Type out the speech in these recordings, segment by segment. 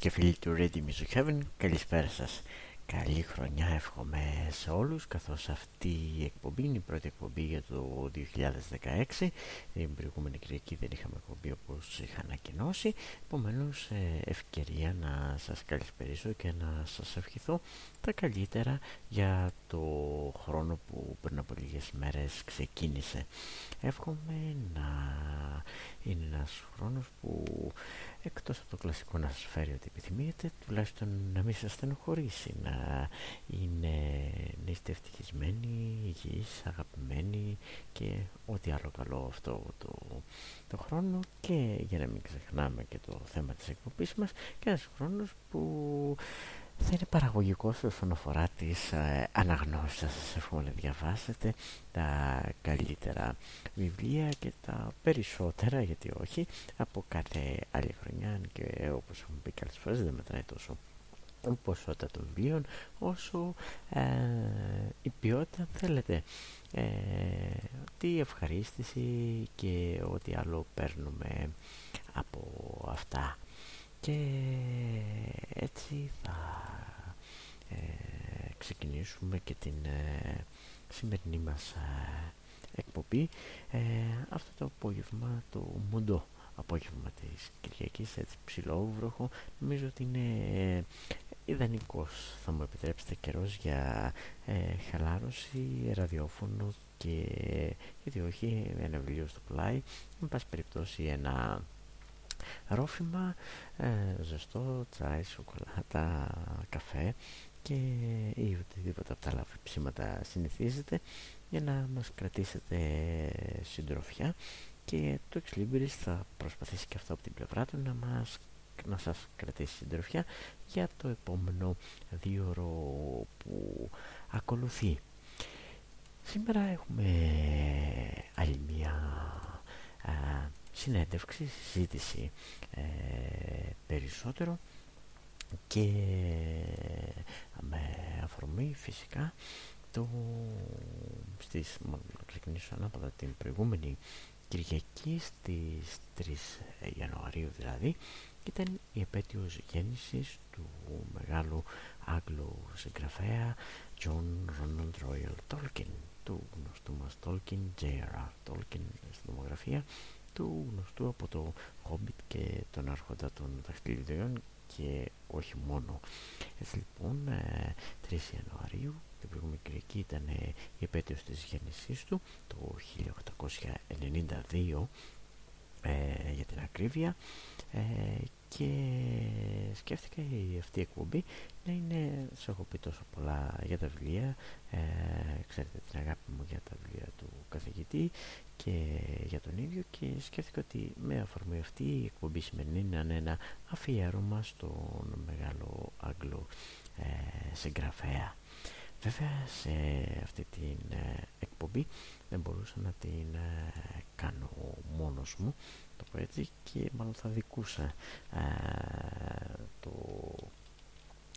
Φίλες και φίλοι του Ready Music Heaven, καλησπέρα σας. Καλή χρονιά εύχομαι σε όλους καθώς αυτή η εκπομπή είναι η πρώτη εκπομπή για το 2016 την προηγούμενη Κυριακή δεν είχαμε εκπομπή όπως είχα ανακοινώσει. Επομένως ε, ευκαιρία να σας καλησπερίσω και να σας ευχηθώ τα καλύτερα για το χρόνο που πριν από λίγες μέρες ξεκίνησε. Εύχομαι να είναι ένας χρόνος που εκτός από το κλασικό να σας φέρει ό,τι επιθυμείτε τουλάχιστον να μην σας στενοχωρήσει να, είναι, να είστε ευτυχισμένοι, υγιείς, αγαπημένοι και ό,τι άλλο καλό αυτό το, το χρόνο. Και για να μην ξεχνάμε και το θέμα της εκπομπής μας και ένας χρόνος που θα είναι παραγωγικός όσον αφορά τις ε, αναγνώσεις. Σας εύχομαι να διαβάσετε τα καλύτερα βιβλία και τα περισσότερα γιατί όχι από κάθε άλλη χρονιά. Και όπως έχουμε πει καλές φορές δεν μετράει τόσο η ποσότητα των βιβλίων όσο ε, η ποιότητα θέλετε. Ε, τι ευχαρίστηση και ό,τι άλλο παίρνουμε από αυτά και έτσι θα ε, ξεκινήσουμε και την ε, σημερινή μας ε, εκπομπή. Αυτό το απόγευμα το μοντό απόγευμα της Κυριακής έτσι ψηλόβροχο νομίζω ότι είναι ιδανικός θα μου επιτρέψετε καιρός για χαλάρωση, ραδιόφωνο και γιατί όχι ένα βιβλίο στο πλάι με πάση περιπτώσει ένα ρόφημα, ε, ζεστό, τσάι, σοκολάτα, καφέ και ή οτιδήποτε από τα άλλα ψήματα συνηθίζετε για να μας κρατήσετε συντροφιά και το Ex θα προσπαθήσει και αυτό από την πλευρά του να μας να σας κρατήσει συντροφιά για το επόμενο δύο που ακολουθεί. Σήμερα έχουμε άλλη μια συνέντευξη, συζήτηση ε, περισσότερο και με αφορμή φυσικά το στις, να ξεκινήσω ανάποδα την προηγούμενη Κυριακή στις 3 Ιανουαρίου δηλαδή ήταν η επέτειος γέννησης του μεγάλου Άγγλου συγγραφέα John Ronald Royal Tolkien του γνωστού μας Tolkien, J.R.R. Tolkien στην νομογραφία του γνωστού από το Hobbit και τον άρχοντα των δαχτυλιδιών και όχι μόνο. Έτσι λοιπόν, 3 ε, Ιανουαρίου, την προηγούμενη Κυριακή ήταν ε, η επέτειος της γέννησής του, το 1892 ε, για την ακρίβεια και σκέφτηκα η αυτή η εκπομπή να είναι, σε έχω πει τόσο πολλά για τα βιβλία, ξέρετε την αγάπη μου για τα βιβλία του καθηγητή και για τον ίδιο και σκέφτηκα ότι με αφορμή αυτή η εκπομπή σημερινή να είναι ένα αφιέρωμα στον μεγάλο Άγγλο ε, συγγραφέα. Βέβαια σε αυτή την ε, εκπομπή δεν μπορούσα να την ε, κάνω μόνος μου το πω έτσι και μάλλον θα δικούσα ε, το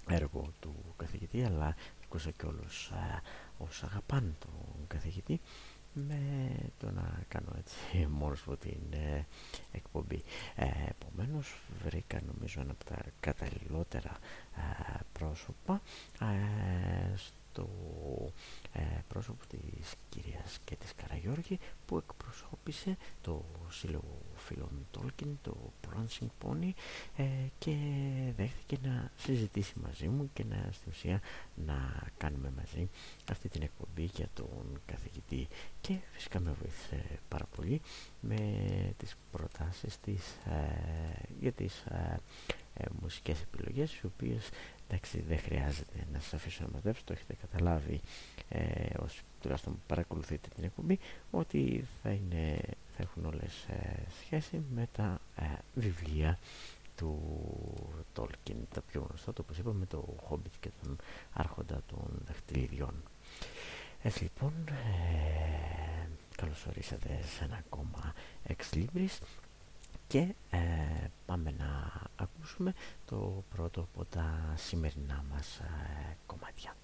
έργο του καθηγητή αλλά δικούσα και όλους όσους αγαπάνε τον καθηγητή με το να κάνω έτσι μόνος από την ε, εκπομπή. Ε, επομένως βρήκα νομίζω ένα από τα καταλληλότερα ε, πρόσωπα ε, στο ε, πρόσωπο της κυρίας και της Καραγιώργη που εκπροσώπησε το σύλλογο φίλων Τόλκιν, το Prancing Pony ε, και δέχτηκε να συζητήσει μαζί μου και να στην ουσία να κάνουμε μαζί αυτή την εκπομπή για τον καθηγητή. Και φυσικά με βοήθησε πάρα πολύ με τις προτάσεις της ε, για τις ε, ε, μουσικές επιλογές οι οποίες εντάξει δεν χρειάζεται να σας αφήσω να μαζέψω το έχετε καταλάβει ε, όσοι τουλάχιστον παρακολουθείτε την εκπομπή ότι θα, είναι, θα έχουν όλες ε, σχέση με τα ε, βιβλία του Tolkien τα πιο γνωστά το όπως είπαμε το Hobbit και τον Άρχοντα των Δαχτυλιδιών. Έτσι λοιπόν ε, καλώς ορίσατε σε ένα ακόμα Ex Libris και ε, πάμε να ακούσουμε το πρώτο από τα σημερινά μας ε, κομμάτια.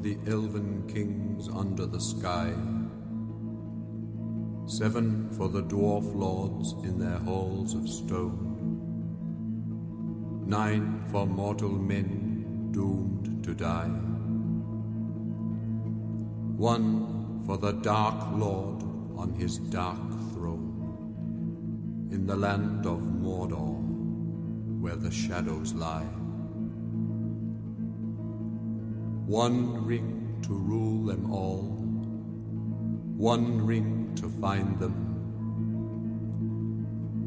For the elven kings under the sky. Seven for the dwarf lords in their halls of stone. Nine for mortal men doomed to die. One for the Dark Lord on his dark throne. In the land of Mordor, where the shadows lie. One ring to rule them all, one ring to find them,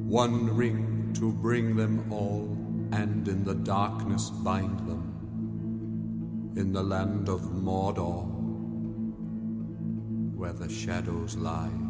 one ring to bring them all, and in the darkness bind them, in the land of Mordor, where the shadows lie.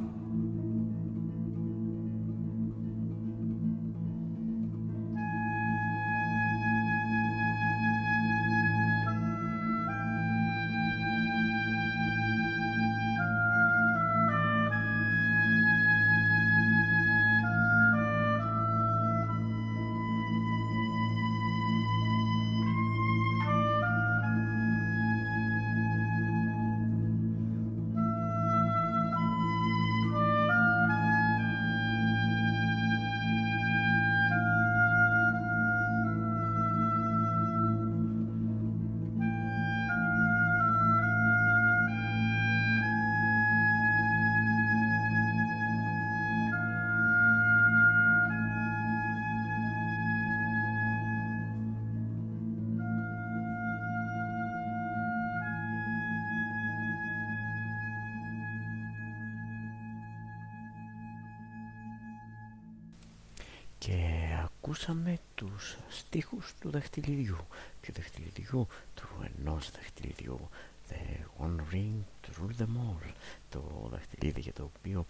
Δαχτυλιδιού. Του δαχτυλιδιού του ενός δαχτυλιδιού. The One Ring to Rule Them All το δαχτυλίδι για το οποίο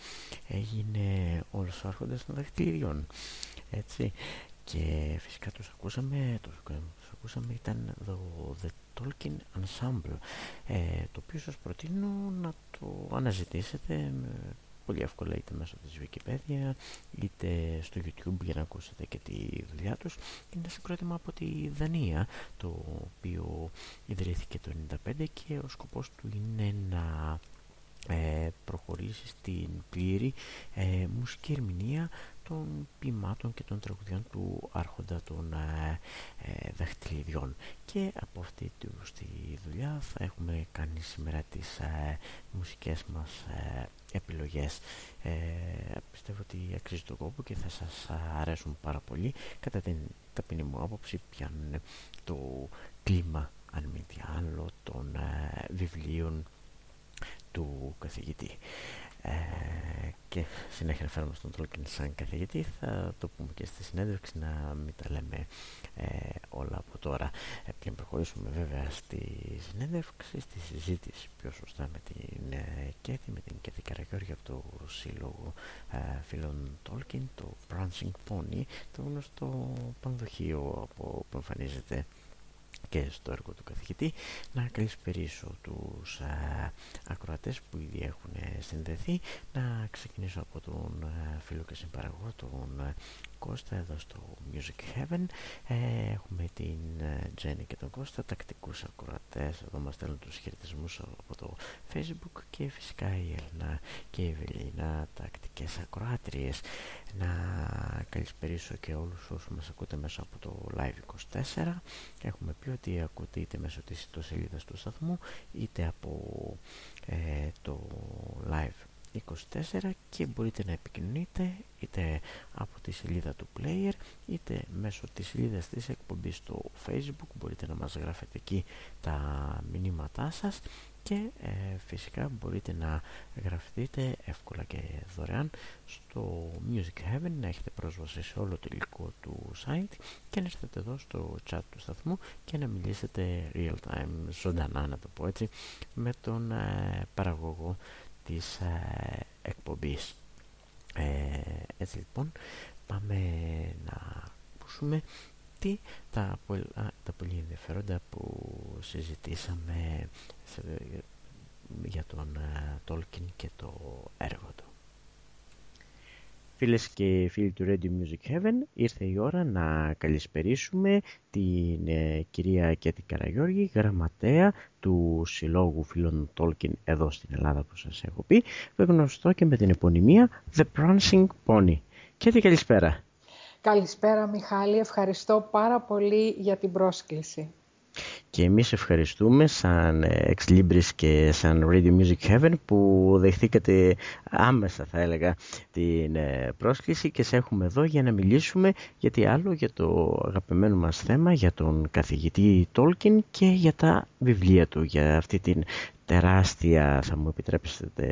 έγινε όλος ο άρχοντας των δαχτυλιδιών έτσι. Και φυσικά τους ακούσαμε τους, τους ακούσαμε ήταν το The Tolkien Ensemble ε, το οποίο σας προτείνω να το αναζητήσετε πολύ εύκολα είτε μέσω της Wikipedia είτε στο YouTube για να ακούσετε και τη δουλειά τους. Είναι συγκρότημα από τη Δανία το οποίο ιδρύθηκε το 1995 και ο σκοπός του είναι να ε, προχωρήσει στην πλήρη ε, μουσική ερμηνεία των ποιημάτων και των τραγουδιών του άρχοντα των ε, ε, δαχτυλιδιών. Και από αυτή τη δουλειά θα έχουμε κάνει σήμερα τις ε, μουσικές μας ε, επιλογές. Ε, πιστεύω ότι αξίζει τον κόπο και θα σας αρέσουν πάρα πολύ. Κατά την ταπεινή μου άποψη πιάνουν το κλίμα αν μη τι άλλο των βιβλίων του καθηγητή. Ε, και συνέχεια να φέρουμε στον Τόλκιν σαν καθηγητή θα το πούμε και στη συνέντευξη να μην τα λέμε ε, όλα από τώρα. Ε, πριν προχωρήσουμε βέβαια στη συνέντευξη στη συζήτηση πιο σωστά με την ε, Κέτη με την Κέτη Καραγιώργη από το σύλλογο ε, φίλων Τόλκιν το Prancing Pony το γνωστό πανδοχείο που εμφανίζεται και στο έργο του καθηγητή. Να καλησπερίσω τους α, ακροατές που ήδη έχουν συνδεθεί. Να ξεκινήσω από τον α, φίλο και συμπαραγωγό τον Κώστα εδώ στο Music Heaven. Ε, έχουμε την Τζέννη και τον Κώστα τακτικούς ακροατές. Εδώ μας στέλνουν τους χαιρετισμούς από το Facebook και φυσικά η Έλληνα και η Ευελίνα τακτικές ακροάτριες. Να καλησπερίσω και όλους όσους μας ακούτε μέσα από το Live 24 έχουμε πει ότι ακούτε είτε μέσω της ιστοσελίδας του σταθμού είτε από ε, το Live 24 και μπορείτε να επικοινωνείτε είτε από τη σελίδα του player είτε μέσω της σελίδας της εκπομπής στο facebook. Μπορείτε να μας γράφετε εκεί τα μηνύματά σας και ε, φυσικά μπορείτε να γραφτείτε εύκολα και δωρεάν στο Music Heaven να έχετε πρόσβαση σε όλο το υλικό του site και να έρθετε εδώ στο chat του σταθμού και να μιλήσετε real time, ζωντανά να το πω έτσι με τον ε, παραγωγό της ε, εκπομπής. Ε, έτσι λοιπόν πάμε να ακούσουμε τι τα, τα πολύ ενδιαφέροντα που συζητήσαμε για τον Τόλκιν και το έργο του Φίλες και φίλοι του Radio Music Heaven, ήρθε η ώρα να καλησπερίσουμε την ε, κυρία Κέτη Καραγιώργη, γραμματέα του Συλλόγου Φίλων Tolkien εδώ στην Ελλάδα που σας έχω πει, που γνωστό και με την επωνυμία The Prancing Pony. Κέτη καλησπέρα. Καλησπέρα Μιχάλη, ευχαριστώ πάρα πολύ για την πρόσκληση. Και εμείς ευχαριστούμε σαν Ex Libris και σαν Radio Music Heaven που δεχτήκατε άμεσα θα έλεγα την ε, πρόσκληση και σε έχουμε εδώ για να μιλήσουμε γιατί άλλο για το αγαπημένο μας θέμα για τον καθηγητή Tolkien και για τα βιβλία του, για αυτή την τεράστια, θα μου επιτρέψετε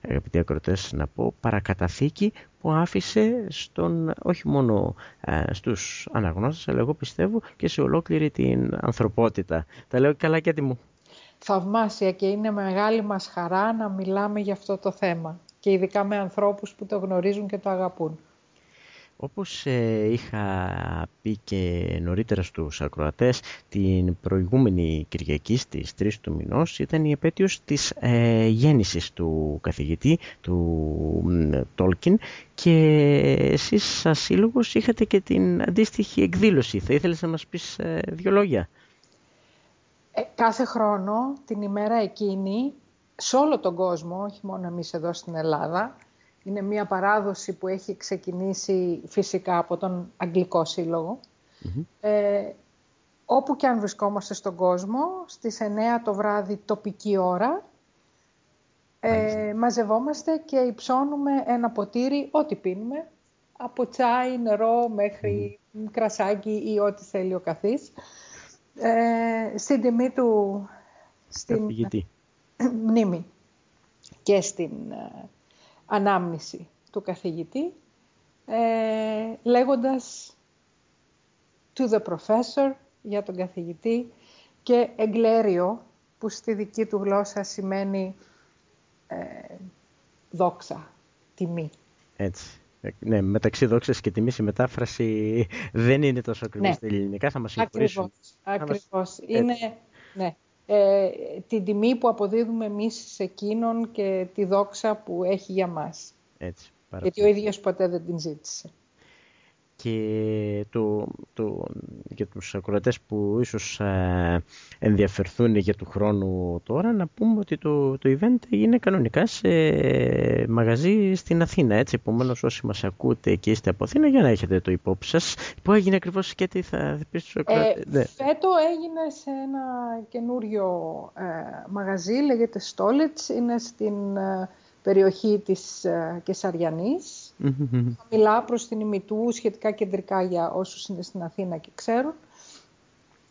αγαπητοί ακροτές να πω, παρακαταθήκη που άφησε στον, όχι μόνο ε, στους αναγνώστες, αλλά εγώ πιστεύω και σε ολόκληρη την ανθρωπότητα. Τα λέω καλά και μου. Θαυμάσια και είναι μεγάλη μας χαρά να μιλάμε για αυτό το θέμα και ειδικά με ανθρώπους που το γνωρίζουν και το αγαπούν. Όπως ε, είχα πει και νωρίτερα στους ακροατές, την προηγούμενη Κυριακή στις 3 του μηνός ήταν η επέτειος της ε, γέννησης του καθηγητή, του Τόλκιν και εσείς σαν σύλλογος είχατε και την αντίστοιχη εκδήλωση. Θα ήθελες να μας πεις ε, δύο λόγια; Ε, κάθε χρόνο, την ημέρα εκείνη, σε όλο τον κόσμο, όχι μόνο εμείς εδώ στην Ελλάδα, είναι μια παράδοση που έχει ξεκινήσει φυσικά από τον Αγγλικό Ε, όπου και αν βρισκόμαστε στον κόσμο, στις 9 το βράδυ τοπική ώρα, ε, μαζευόμαστε και υψώνουμε ένα ποτήρι, ό,τι πίνουμε, από τσάι, νερό μέχρι κρασάκι ή ό,τι θέλει ο καθής. Ε, στην τιμή του, στην μνήμη και στην ε, ανάμνηση του καθηγητή, ε, λέγοντας to the professor για τον καθηγητή και εγκλέριο που στη δική του γλώσσα σημαίνει ε, δόξα, τιμή. Έτσι. Ναι, μεταξύ δόξας και τιμής η μετάφραση δεν είναι τόσο ακριβώς ναι. στα ελληνικά, θα μας συγχωρήσουν. Ακριβώς, ακριβώς. Είναι, ναι, ε, την τιμή που αποδίδουμε εμείς σε εκείνον και τη δόξα που έχει για μας. Έτσι, Γιατί ο ίδιος ποτέ δεν την ζήτησε και το, το, για τους ακροατές που ίσως ε, ενδιαφερθούν για του χρόνου τώρα να πούμε ότι το, το event είναι κανονικά σε μαγαζί στην Αθήνα. Έτσι επομένως όσοι μας ακούτε και είστε από Αθήνα για να έχετε το υπόψη σας που έγινε ακριβώς και τι θα πεις στους ακροατές. Ε, ναι. Φέτο έγινε σε ένα καινούριο ε, μαγαζί λέγεται Stolitz. Είναι στην ε, περιοχή της ε, Κεσαριανής. Μιλά προς την ημιτού, σχετικά κεντρικά για όσους είναι στην Αθήνα και ξέρουν.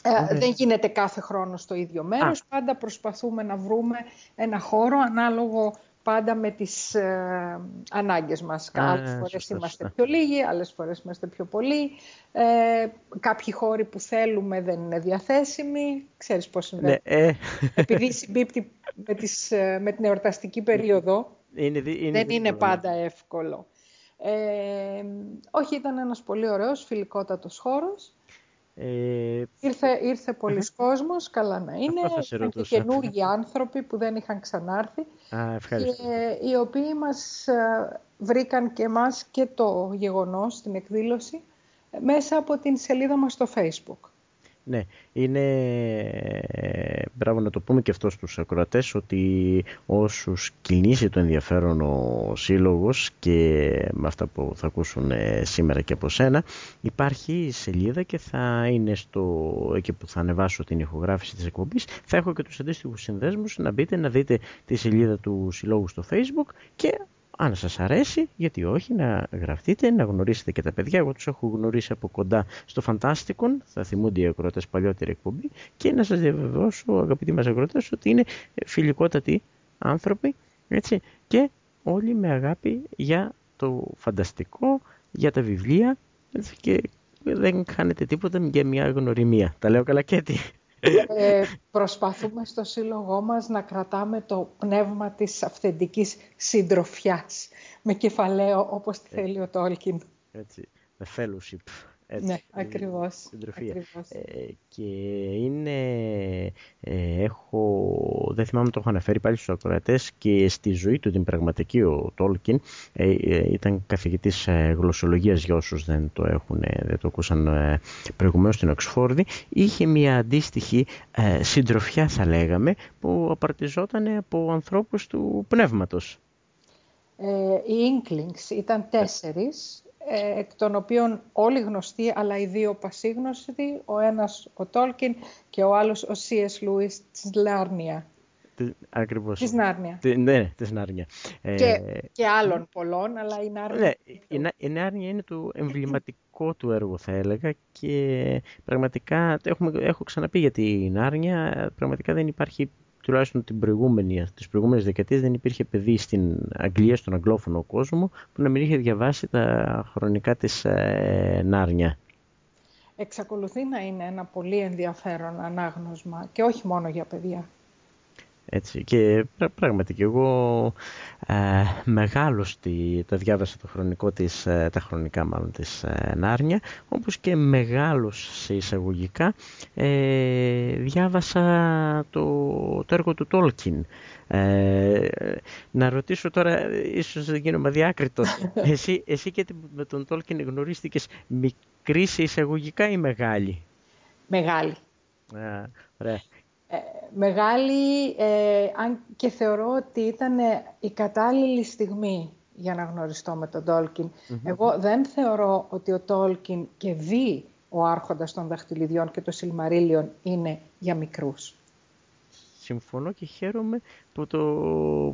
Ε, δεν γίνεται κάθε χρόνο στο ίδιο μέρος. Πάντα προσπαθούμε να βρούμε ένα χώρο ανάλογο πάντα με τις ε, ανάγκες μας. Α, άλλες φορές είμαστε πιο λίγοι, άλλες φορές είμαστε πιο πολλοί. Ε, κάποιοι χώροι που θέλουμε δεν είναι διαθέσιμοι. Ξέρεις πώς είναι. Ναι, ε. Επειδή συμπίπτει με, τις, ε, με την εορταστική περίοδο, είναι, είναι δεν είναι πάντα εύκολο. Ε, όχι, ήταν ένας πολύ ωραίος, φιλικότατος χώρος. Ε... Ήρθε, ήρθε πολλοί κόσμος, καλά να είναι. Ήταν και καινούργιοι άνθρωποι που δεν είχαν ξανάρθει. Α, ευχαριστώ. Και οι οποίοι μας ε, βρήκαν και εμάς και το γεγονός, την εκδήλωση, μέσα από την σελίδα μας στο Facebook. Ναι, είναι μπράβο να το πούμε και αυτό στους ακροατές ότι όσους κινήσει το ενδιαφέρον ο σύλλογος και με αυτά που θα ακούσουν ε, σήμερα και από σένα υπάρχει σελίδα και θα είναι στο, εκεί που θα ανεβάσω την ηχογράφηση της εκπομπής. Θα έχω και τους αντίστοιχους συνδέσμους. Να μπείτε να δείτε τη σελίδα του συλλόγου στο facebook και αν σας αρέσει, γιατί όχι, να γραφτείτε, να γνωρίσετε και τα παιδιά. Εγώ τους έχω γνωρίσει από κοντά στο Φαντάστικον, θα θυμούνται οι ακρότες παλιότερη εκπομπή και να σας διαβεβαιώσω, αγαπητοί μας ακρότες, ότι είναι φιλικότατοι άνθρωποι έτσι, και όλοι με αγάπη για το φανταστικό, για τα βιβλία έτσι, και δεν κάνετε τίποτα για μια γνωριμία. Τα λέω καλά και τι. Ε, προσπαθούμε στο σύλλογό μας να κρατάμε το πνεύμα της αυθεντικής συντροφιάς με κεφαλαίο όπως τη θέλει ο Τόλκιν. Έτσι, the fellowship. Έτσι, ναι, ακριβώς. Ε, και είναι, ε, έχω δεν θυμάμαι το έχω αναφέρει πάλι στους ακροατές και στη ζωή του την πραγματική ο Τόλκιν ε, ε, ήταν καθηγητής ε, γλωσσολογίας για όσους δεν το, έχουν, δεν το ακούσαν προηγουμένως στην Οξφόρδη είχε μια αντίστοιχη συντροφιά θα λέγαμε που απαρτιζόταν από ανθρώπους του πνεύματος. οι Inklings ήταν τέσσερις ε, εκ των οποίων όλοι γνωστοί, αλλά οι δύο πασίγνωστοι, ο ένας ο Τόλκιν και ο άλλος ο C.S. Lewis της Λάρνια. Ακριβώς. Της Νάρνια. Ναι, της Νάρνια. Ε, και, και άλλων πολλών, αλλά η Νάρνια... Ναι, η, Νάρνια είναι το εμβληματικό του έργο, θα έλεγα, και πραγματικά, έχουμε, έχω ξαναπεί για την Νάρνια, πραγματικά δεν υπάρχει τουλάχιστον την προηγούμενη, τις προηγούμενες δεκαετίες δεν υπήρχε παιδί στην Αγγλία, στον αγγλόφωνο κόσμο που να μην είχε διαβάσει τα χρονικά της ε, Νάρνια. Εξακολουθεί να είναι ένα πολύ ενδιαφέρον ανάγνωσμα και όχι μόνο για παιδιά. Έτσι, και πράγματι και εγώ ε, μεγάλος τα διάβασα το χρονικό της, ε, τα χρονικά μάλλον της ε, Νάρνια, όπως και μεγάλος σε εισαγωγικά ε, διάβασα το, το έργο του Τόλκιν. Ε, να ρωτήσω τώρα, ίσως δεν γίνομαι διάκριτος, εσύ, εσύ και με τον Τόλκιν γνωρίστηκες μικρή σε εισαγωγικά ή μεγάλη; Μεγάλη. Α, ωραία. Ε, μεγάλη, ε, αν και θεωρώ ότι ήταν η κατάλληλη στιγμή για να γνωριστώ με τον τολκιν Εγώ δεν θεωρώ ότι ο Τόλκιν και δει ο άρχοντας των δαχτυλιδιών και των Σιλμαρίλιων είναι για μικρούς. Συμφωνώ και χαίρομαι που το,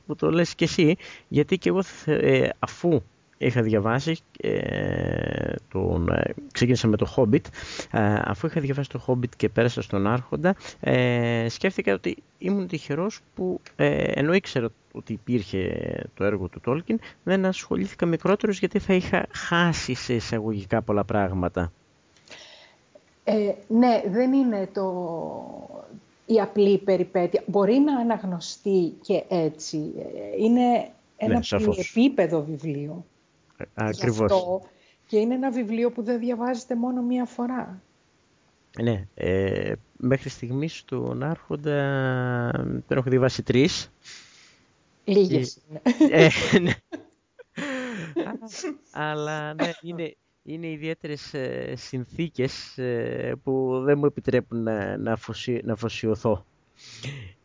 που το λες και εσύ, γιατί και εγώ ε, αφού είχα διαβάσει ε, τον, ε, ξεκίνησα με το Hobbit ε, αφού είχα διαβάσει το Hobbit και πέρασα στον Άρχοντα ε, σκέφτηκα ότι ήμουν τυχερός που ε, ενώ ήξερα ότι υπήρχε το έργο του Tolkien δεν ασχολήθηκα μικρότερος γιατί θα είχα χάσει σε εισαγωγικά πολλά πράγματα ε, ναι, δεν είναι το, η απλή περιπέτεια. Μπορεί να αναγνωστεί και έτσι. Είναι ένα ναι, επίπεδο βιβλίο. Ακριβώς. Αυτό και είναι ένα βιβλίο που δεν διαβάζετε μόνο μία φορά. Ναι, ε, μέχρι στιγμής του Άρχοντα δεν έχω διαβάσει τρεις. Λίγες είναι. Ε, ναι. Αλλά ναι, είναι, είναι ιδιαίτερες ε, συνθήκες ε, που δεν μου επιτρέπουν να, να, να αφοσιωθώ.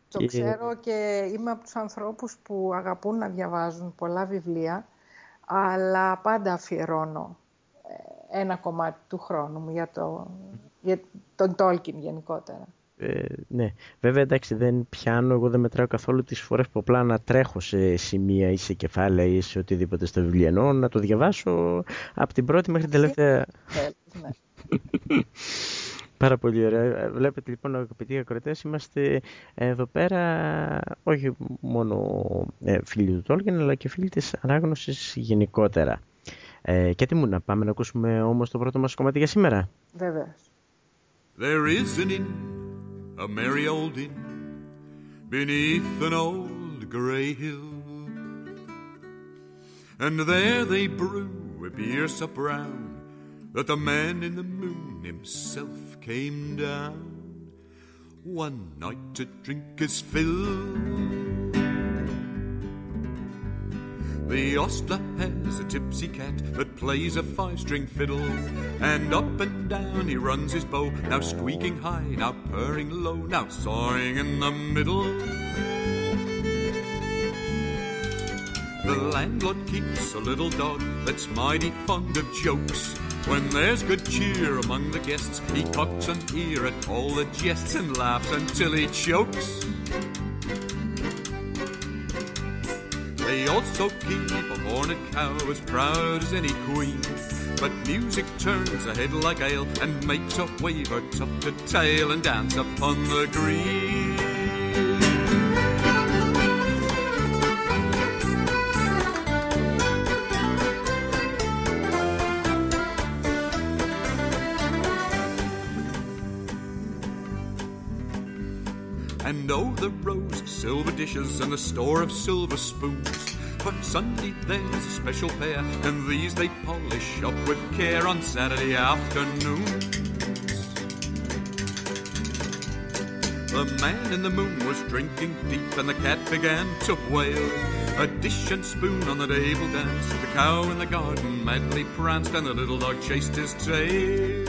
Το ξέρω και είμαι από τους ανθρώπους που αγαπούν να διαβάζουν πολλά βιβλία αλλά πάντα αφιερώνω ε, ένα κομμάτι του χρόνου μου για, το, για τον Τόλκιν γενικότερα. Ε, ναι, βέβαια εντάξει δεν πιάνω, εγώ δεν μετράω καθόλου τις φορές που απλά να τρέχω σε σημεία ή σε κεφάλαια ή σε οτιδήποτε στο βιβλίο, να το διαβάσω από την πρώτη μέχρι την τελευταία. Ναι. Πάρα πολύ ωραία. Βλέπετε λοιπόν αγαπητοί ακροτές, είμαστε εδώ πέρα όχι μόνο ε, φίλοι του Τόλκιν αλλά και φίλοι της ανάγνωσης γενικότερα. Ε, και τι μου να πάμε να ακούσουμε όμως το πρώτο μας κομμάτι για σήμερα; Βέβαια. There is an inn, a merry old inn, beneath an old grey hill. And there they brew a beer so brown that the man in the moon himself came down one night to drink his fill. The ostler has a tipsy cat that plays a five string fiddle, and up and down he runs his bow, now squeaking high, now purring low, now soaring in the middle. The landlord keeps a little dog that's mighty fond of jokes. When there's good cheer among the guests, he cocks an ear at all the jests and laughs until he chokes. They also keep a horned cow as proud as any queen. But music turns a head like ale and makes a waver tuck to tail and dance upon the green. Dishes and the store of silver spoons. But Sunday there's a special pair, and these they polish up with care on Saturday afternoons. The man in the moon was drinking deep, and the cat began to wail. A dish and spoon on the table danced, the cow in the garden madly pranced, and the little dog chased his tail.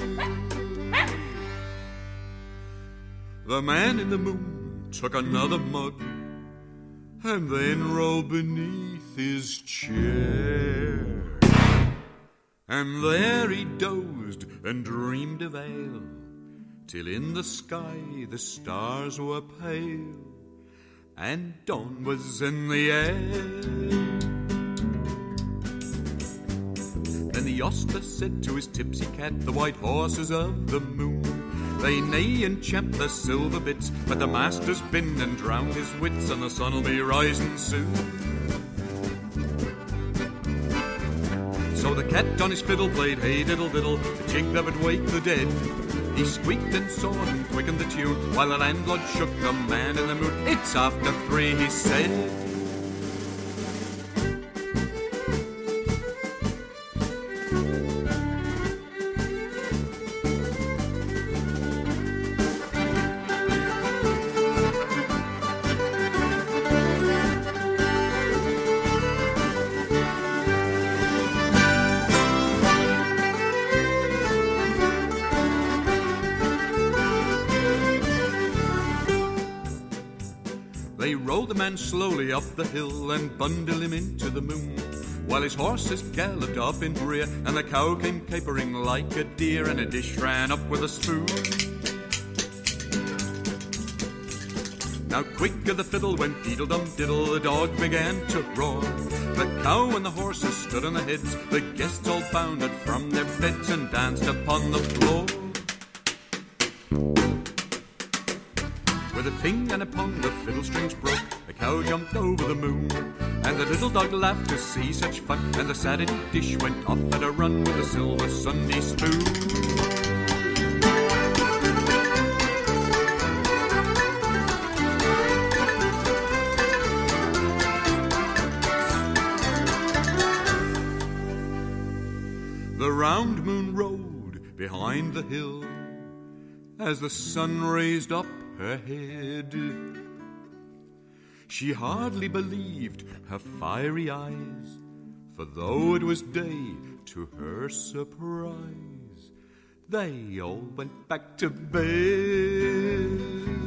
The man in the moon took another mug and then rolled beneath his chair. And there he dozed and dreamed of ale, till in the sky the stars were pale, and dawn was in the air. Then the ostler said to his tipsy cat, The white horses of the moon, they neigh and champ the silver bits, but the master's been and drowned his wits, and the sun'll be rising soon. So the cat on his fiddle played hey diddle diddle, the jig that would wake the dead. He squeaked and sawed and quickened the tune, while the landlord shook the man in the moon. It's after three, he said. The man slowly up the hill and bundle him into the moon. While his horses galloped up in rear, and the cow came capering like a deer, and a dish ran up with a spoon. Now quicker the fiddle went diddle dum diddle, the dog began to roar. The cow and the horses stood on their heads, the guests all bounded from their beds and danced upon the floor. With a ting and a pong, the fiddle strings broke. The cow jumped over the moon, and the little dog laughed to see such fun. And the Saturday dish went off at a run with a silver Sunday spoon. The round moon rode behind the hill as the sun raised up her head. She hardly believed her fiery eyes, for though it was day, to her surprise, they all went back to bed.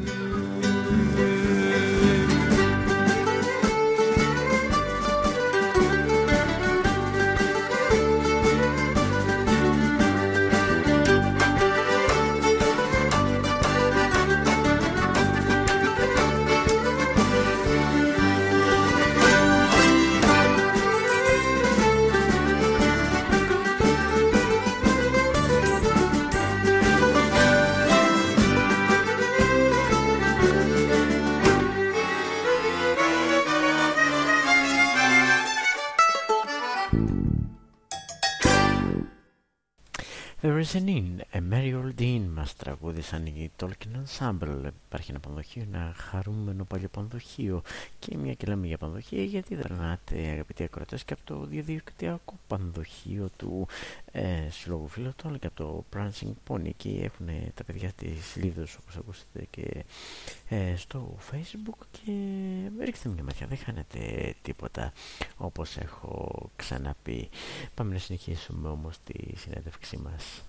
The Reasoning, a Merry Old Dean μας τραγούδισαν οι Tolkien Ensemble. Υπάρχει ένα πανδοχείο, ένα χαρούμενο παλιό πανδοχείο και μια και λέμε για πανδοχεία γιατί δεν περνάτε αγαπητοί ακροατές και από το διαδικτυακό πανδοχείο του ε, Συλλόγου Φιλοτών και από το Prancing Pony. Εκεί έχουν τα παιδιά τις σελίδες όπως ακούσατε και ε, στο facebook και ρίξτε μια ματιά, δεν χάνετε τίποτα όπως έχω ξαναπεί. Πάμε να συνεχίσουμε όμως τη συνέντευξή μας.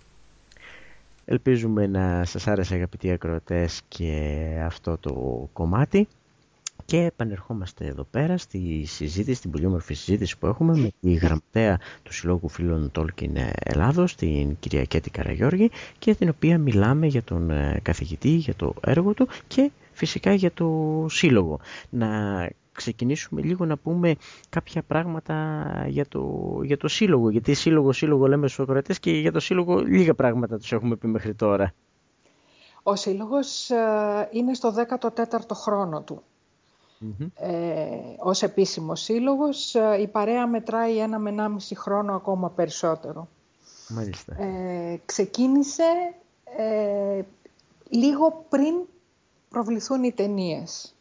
Ελπίζουμε να σας άρεσε αγαπητοί ακροατές και αυτό το κομμάτι και επανερχόμαστε εδώ πέρα στη συζήτηση, στην πολύ όμορφη συζήτηση που έχουμε με τη γραμματέα του Συλλόγου Φίλων Τόλκιν Ελλάδος, την κυρία Κέτη Καραγιώργη και την οποία μιλάμε για τον καθηγητή, για το έργο του και φυσικά για το σύλλογο. Να ξεκινήσουμε λίγο να πούμε κάποια πράγματα για το, για το σύλλογο. Γιατί σύλλογο, σύλλογο λέμε στους ακροατές και για το σύλλογο λίγα πράγματα τους έχουμε πει μέχρι τώρα. Ο σύλλογος είναι στο 14ο χρόνο του. Mm-hmm. Ε, ως επίσημος σύλλογος η παρέα μετράει ένα με ενάμιση χρόνο ακόμα περισσότερο. Μάλιστα. Ε, ξεκίνησε ε, λίγο πριν προβληθούν οι ταινίες.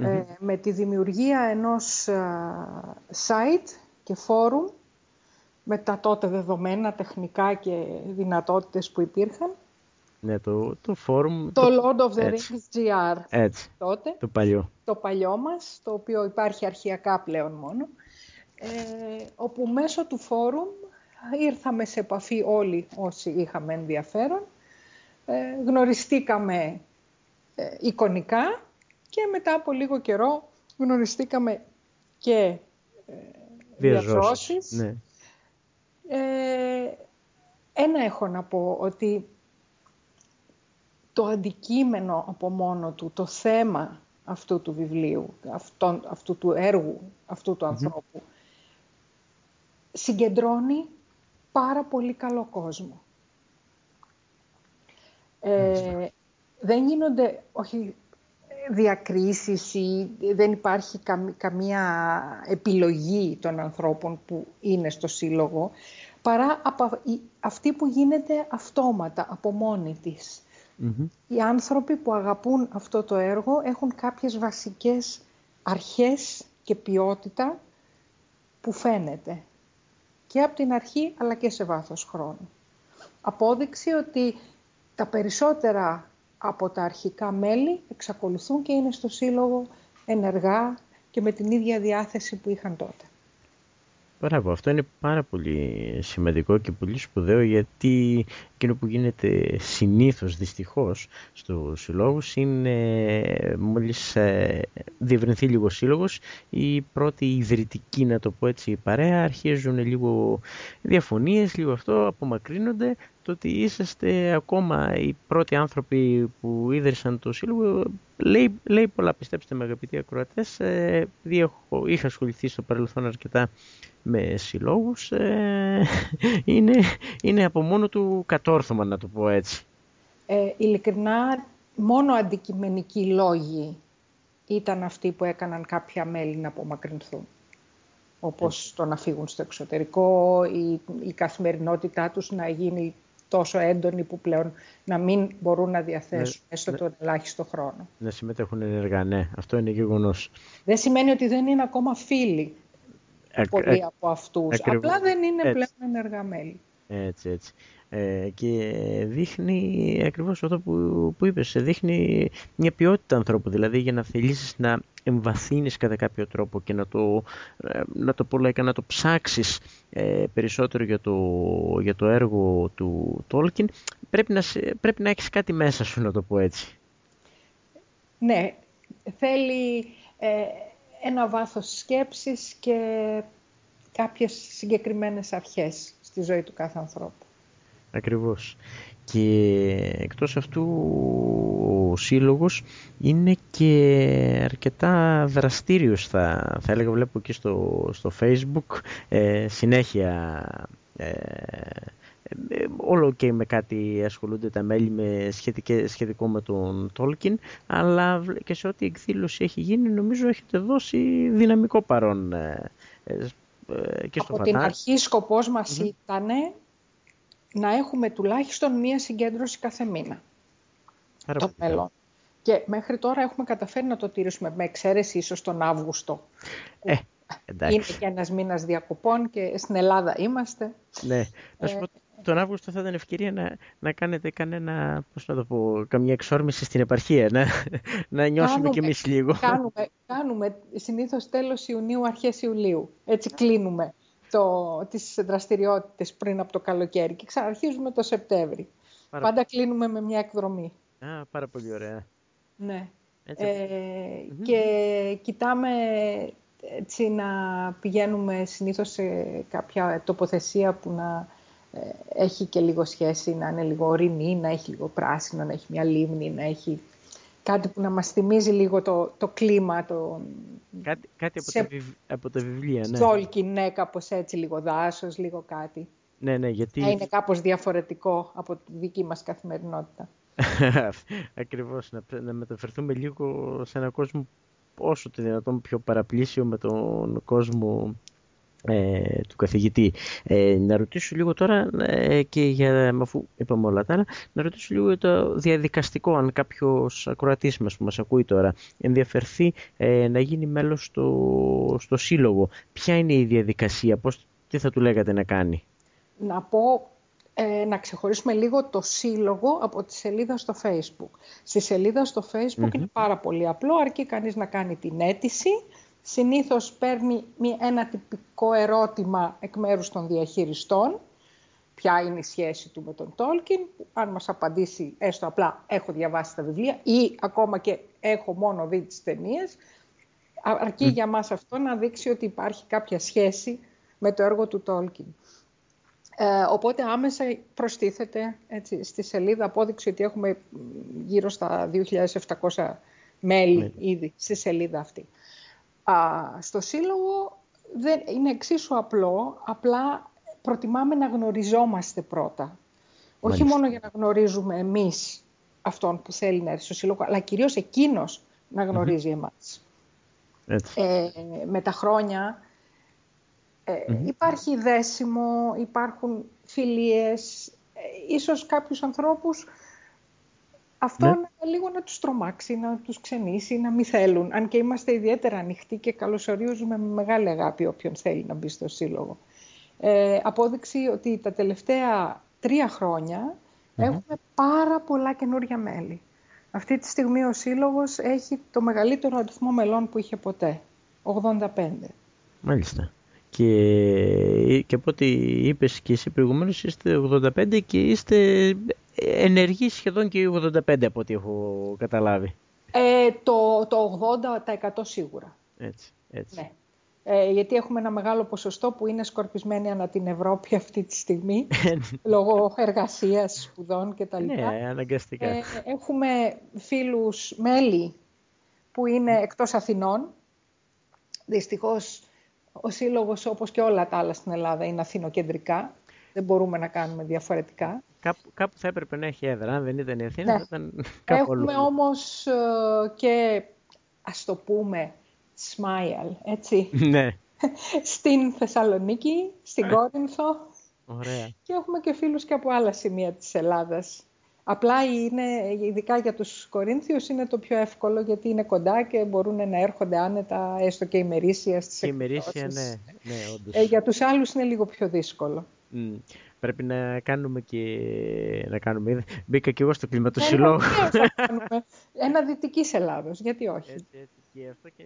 Ε, με τη δημιουργία ενός site και φόρουμ με τα τότε δεδομένα τεχνικά και δυνατότητες που υπήρχαν Ναι, το, το forum... Το, Lord of the έτσι. Rings GR. Έτσι, τότε, το παλιό. Το παλιό μας, το οποίο υπάρχει αρχιακά πλέον μόνο. Ε, όπου μέσω του φόρουμ ήρθαμε σε επαφή όλοι όσοι είχαμε ενδιαφέρον. Ε, γνωριστήκαμε ε, εικονικά και μετά από λίγο καιρό γνωριστήκαμε και ε, διαζώσεις. Ναι. Ε, ένα έχω να πω, ότι το αντικείμενο από μόνο του, το θέμα αυτού του βιβλίου, αυτού, αυτού του έργου, αυτού του ανθρώπου, συγκεντρώνει πάρα πολύ καλό κόσμο. Ε, δεν γίνονται, όχι διακρίσεις ή δεν υπάρχει καμία επιλογή των ανθρώπων που είναι στο σύλλογο, παρά από αυτή που γίνεται αυτόματα, από μόνη της. Οι άνθρωποι που αγαπούν αυτό το έργο έχουν κάποιες βασικές αρχές και ποιότητα που φαίνεται και από την αρχή αλλά και σε βάθος χρόνου. Απόδειξη ότι τα περισσότερα από τα αρχικά μέλη εξακολουθούν και είναι στο Σύλλογο ενεργά και με την ίδια διάθεση που είχαν τότε. Μπράβο, αυτό είναι πάρα πολύ σημαντικό και πολύ σπουδαίο γιατί εκείνο που γίνεται συνήθως δυστυχώς στο συλλόγου είναι μόλις ε, διευρυνθεί λίγο σύλλογος η πρώτη ιδρυτική να το πω έτσι παρέα αρχίζουν λίγο διαφωνίες, λίγο αυτό απομακρύνονται το ότι είσαστε ακόμα οι πρώτοι άνθρωποι που ίδρυσαν το σύλλογο λέει, λέει πολλά πιστέψτε με αγαπητοί ακροατές ε, επειδή έχω, είχα ασχοληθεί στο παρελθόν αρκετά με συλλόγους ε, είναι, είναι από μόνο του κατόρθωμα να το πω έτσι. Ε, ειλικρινά μόνο αντικειμενικοί λόγοι ήταν αυτοί που έκαναν κάποια μέλη να απομακρυνθούν. Όπως το να φύγουν στο εξωτερικό, η, η καθημερινότητά τους να γίνει τόσο έντονη που πλέον να μην μπορούν να διαθέσουν ναι, έστω ναι, τον ελάχιστο χρόνο. Να συμμετέχουν ενεργά, ναι. Αυτό είναι γεγονός. Δεν σημαίνει ότι δεν είναι ακόμα φίλοι πολλοί από αυτούς. Απλά δεν είναι έτσι. πλέον ενεργά μέλη. Έτσι, έτσι. Ε, και δείχνει ακριβώς αυτό που, που είπες, δείχνει μια ποιότητα ανθρώπου, δηλαδή για να θελήσεις να εμβαθύνεις κατά κάποιο τρόπο και να το, ε, να το πω να το ψάξεις ε, περισσότερο για το, για το έργο του Tolkien, πρέπει να, πρέπει να έχεις κάτι μέσα σου, να το πω έτσι. Ναι, θέλει ε, ένα βάθος σκέψης και κάποιες συγκεκριμένες αρχές στη ζωή του κάθε ανθρώπου. Ακριβώς. Και εκτός αυτού ο σύλλογος είναι και αρκετά δραστήριος θα, θα έλεγα βλέπω και στο, στο facebook. Ε, συνέχεια ε, ε, όλο και με κάτι ασχολούνται τα μέλη με σχετικό με τον Tolkien αλλά και σε ό,τι εκδήλωση έχει γίνει νομίζω έχετε δώσει δυναμικό παρόν ε, και στο Από την αρχή σκοπός μας ήταν να έχουμε τουλάχιστον μία συγκέντρωση κάθε μήνα. Άρα, το μέλλον. Και μέχρι τώρα έχουμε καταφέρει να το τηρήσουμε με εξαίρεση ίσως τον Αύγουστο. Ε, εντάξει. Είναι και ένας μήνας διακοπών και στην Ελλάδα είμαστε. Ναι. Να σου ε, πω, τον Αύγουστο θα ήταν ευκαιρία να, να κάνετε κανένα, πώς να το πω, καμιά εξόρμηση στην επαρχία, να, να νιώσουμε κι εμείς λίγο. Κάνουμε, κάνουμε συνήθως τέλος Ιουνίου, αρχές Ιουλίου. Έτσι κλείνουμε το, τις δραστηριότητες πριν από το καλοκαίρι και ξαναρχίζουμε το Σεπτέμβρη. Πάντα κλείνουμε με μια εκδρομή. Α, πάρα πολύ ωραία. Ναι. Ε, Και κοιτάμε έτσι να πηγαίνουμε συνήθως σε κάποια τοποθεσία που να ε, έχει και λίγο σχέση, να είναι λίγο ορεινή, να έχει λίγο πράσινο, να έχει μια λίμνη, να έχει κάτι που να μας θυμίζει λίγο το, το κλίμα. Το... Κάτι, κάτι από, σε... τα από τα βιβλία, ναι. Στόλκι, ναι, κάπως έτσι, λίγο δάσος, λίγο κάτι. Ναι, ναι, γιατί... Να είναι κάπως διαφορετικό από τη δική μας καθημερινότητα. Ακριβώς, να, να μεταφερθούμε λίγο σε έναν κόσμο όσο το δυνατόν πιο παραπλήσιο με τον κόσμο ε, του καθηγητή. Ε, να ρωτήσω λίγο τώρα ε, και για, αφού είπαμε όλα τα άλλα, να ρωτήσω λίγο το διαδικαστικό, αν κάποιος ακροατής μας που μας ακούει τώρα ενδιαφερθεί ε, να γίνει μέλος στο, στο σύλλογο. Ποια είναι η διαδικασία, πώς, τι θα του λέγατε να κάνει; Να πω ε, να ξεχωρίσουμε λίγο το σύλλογο από τη σελίδα στο Facebook. Στη σελίδα στο Facebook είναι πάρα πολύ απλό, αρκεί κανείς να κάνει την αίτηση. Συνήθως παίρνει ένα τυπικό ερώτημα εκ μέρους των διαχειριστών, ποια είναι η σχέση του με τον Τόλκιν, αν μας απαντήσει έστω απλά έχω διαβάσει τα βιβλία ή ακόμα και έχω μόνο δει τις ταινίες, αρκεί για μας αυτό να δείξει ότι υπάρχει κάποια σχέση με το έργο του Τόλκιν. Ε, οπότε άμεσα προστίθεται έτσι, στη σελίδα απόδειξη ότι έχουμε γύρω στα 2.700 μέλη ναι. ήδη στη σελίδα αυτή. Α, στο Σύλλογο δεν, είναι εξίσου απλό, απλά προτιμάμε να γνωριζόμαστε πρώτα. Όχι μόνο για να γνωρίζουμε εμείς αυτόν που θέλει να έρθει στο Σύλλογο, αλλά κυρίως εκείνος να γνωριζει εμάς. Ε, με τα χρόνια ε, υπάρχει δέσιμο, υπάρχουν φιλίες, ε, ίσως κάποιους ανθρώπους αυτό ναι. λίγο να τους τρομάξει, να τους ξενήσει, να μην θέλουν. Αν και είμαστε ιδιαίτερα ανοιχτοί και καλωσορίζουμε με μεγάλη αγάπη όποιον θέλει να μπει στο σύλλογο. Ε, απόδειξη ότι τα τελευταία τρία έχουμε πάρα πολλά καινούργια μέλη. Αυτή τη στιγμή ο Σύλλογος έχει το μεγαλύτερο αριθμό μελών που είχε ποτέ. 85. Μάλιστα. Και, και από ό,τι είπες και εσύ προηγουμένως είστε 85 και είστε ενεργοί σχεδόν και 85 από ό,τι έχω καταλάβει. Ε, το, το 80% σίγουρα. Έτσι, έτσι. Ναι. Ε, γιατί έχουμε ένα μεγάλο ποσοστό που είναι σκορπισμένοι ανά την Ευρώπη αυτή τη στιγμή, λόγω εργασίας, σπουδών κτλ. Ναι, αναγκαστικά. Ε, έχουμε φίλους μέλη που είναι εκτός Αθηνών. Δυστυχώς ο Σύλλογος, όπως και όλα τα άλλα στην Ελλάδα, είναι αθηνοκεντρικά. Δεν μπορούμε να κάνουμε διαφορετικά. Κάπου, κάπου θα έπρεπε να έχει έδρα. Αν δεν ήταν η Αθήνα, ναι. θα ήταν κάπου Έχουμε όμως ε, και, ας το πούμε, smile, έτσι. Ναι. στην Θεσσαλονίκη, στην ε. Κόρινθο. Ωραία. Και έχουμε και φίλους και από άλλα σημεία της Ελλάδας. Απλά είναι, ειδικά για τους Κορίνθιους, είναι το πιο εύκολο γιατί είναι κοντά και μπορούν να έρχονται άνετα, έστω και ημερήσια στις ημερήσια, ναι, ναι, όντως. Ε, για τους άλλους είναι λίγο πιο δύσκολο. Mm. Πρέπει να κάνουμε και... Να κάνουμε... Μπήκα και εγώ στο κλιματοσυλλόγο. Ένα δυτικής Ελλάδος, γιατί όχι; Έτσι, έτσι. Και αυτό και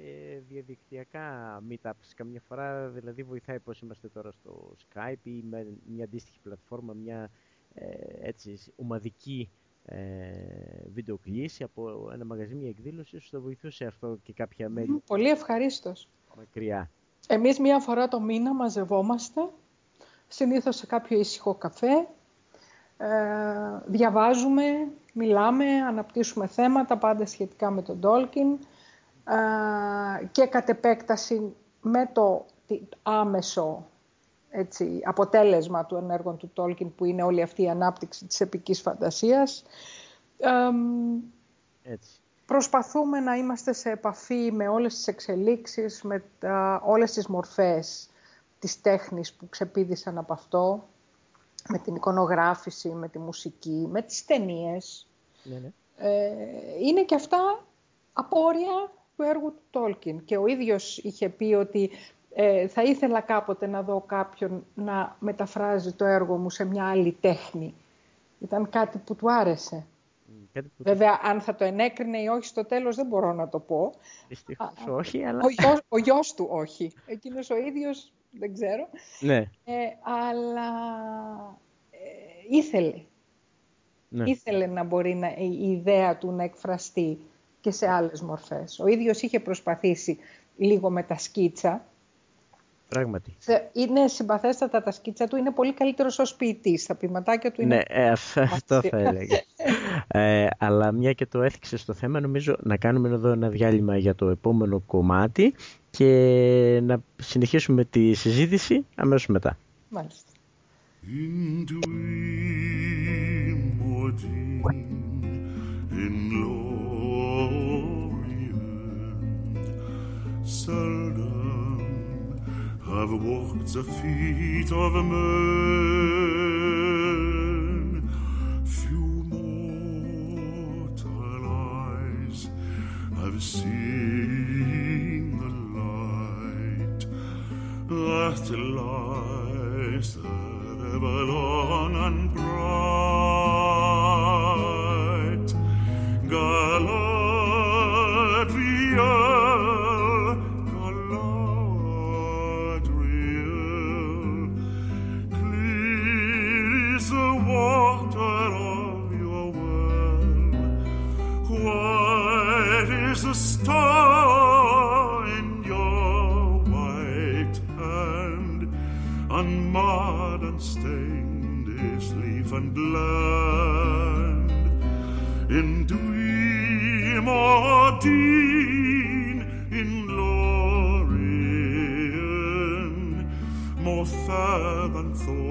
διαδικτυακά meetups. Καμιά φορά δηλαδή βοηθάει πώς είμαστε τώρα στο Skype ή με μια αντίστοιχη πλατφόρμα, μια ε, έτσι, ομαδική ε, βιντεοκλήση από ένα μαγαζί, μια εκδήλωση, ίσως θα βοηθούσε αυτό και κάποια μέλη. Πολύ ευχαρίστως. Μακριά. Εμείς μία φορά το μήνα μαζευόμαστε, συνήθως σε κάποιο ήσυχο καφέ, ε, διαβάζουμε, μιλάμε, αναπτύσσουμε θέματα πάντα σχετικά με τον Τόλκιν ε, και κατ' επέκταση με το άμεσο έτσι, αποτέλεσμα του ενέργων του Τόλκιν που είναι όλη αυτή η ανάπτυξη της επικής φαντασίας. έτσι. Προσπαθούμε να είμαστε σε επαφή με όλες τις εξελίξεις, με τα, όλες τις μορφές της τέχνης που ξεπίδησαν από αυτό, με την εικονογράφηση, με τη μουσική, με τις ταινίες. Ναι, ναι. Ε, είναι και αυτά απόρρια του έργου του Τόλκιν. Και ο ίδιος είχε πει ότι ε, θα ήθελα κάποτε να δω κάποιον να μεταφράζει το έργο μου σε μια άλλη τέχνη. Ήταν κάτι που του άρεσε. Βέβαια, αν θα το ενέκρινε ή όχι στο τέλος δεν μπορώ να το πω. Δυστυχώς όχι, αλλά... Ο γιος, ο γιος του όχι. Εκείνος ο ίδιος δεν ξέρω. Ναι. Ε, αλλά ε, ήθελε. Ναι. Ήθελε να μπορεί να, η ιδέα του να εκφραστεί και σε άλλες μορφές. Ο ίδιος είχε προσπαθήσει λίγο με τα σκίτσα, Πράγματι. Είναι συμπαθέστατα τα σκίτσα του, είναι πολύ καλύτερος ως ποιητής. Τα ποιηματάκια του είναι. Ναι, ε, αυτό θα έλεγα. ε, αλλά μια και το έθιξες στο θέμα, νομίζω να κάνουμε εδώ ένα διάλειμμα για το επόμενο κομμάτι και να συνεχίσουμε τη συζήτηση αμέσως μετά. Μάλιστα. Have walked the feet of men. Few mortal eyes have seen the light that lies ever long and bright. Galadriel, star in your white hand, unmarred and stained is leaf and land. In dream or deed, in Lorien, more fair than thoughts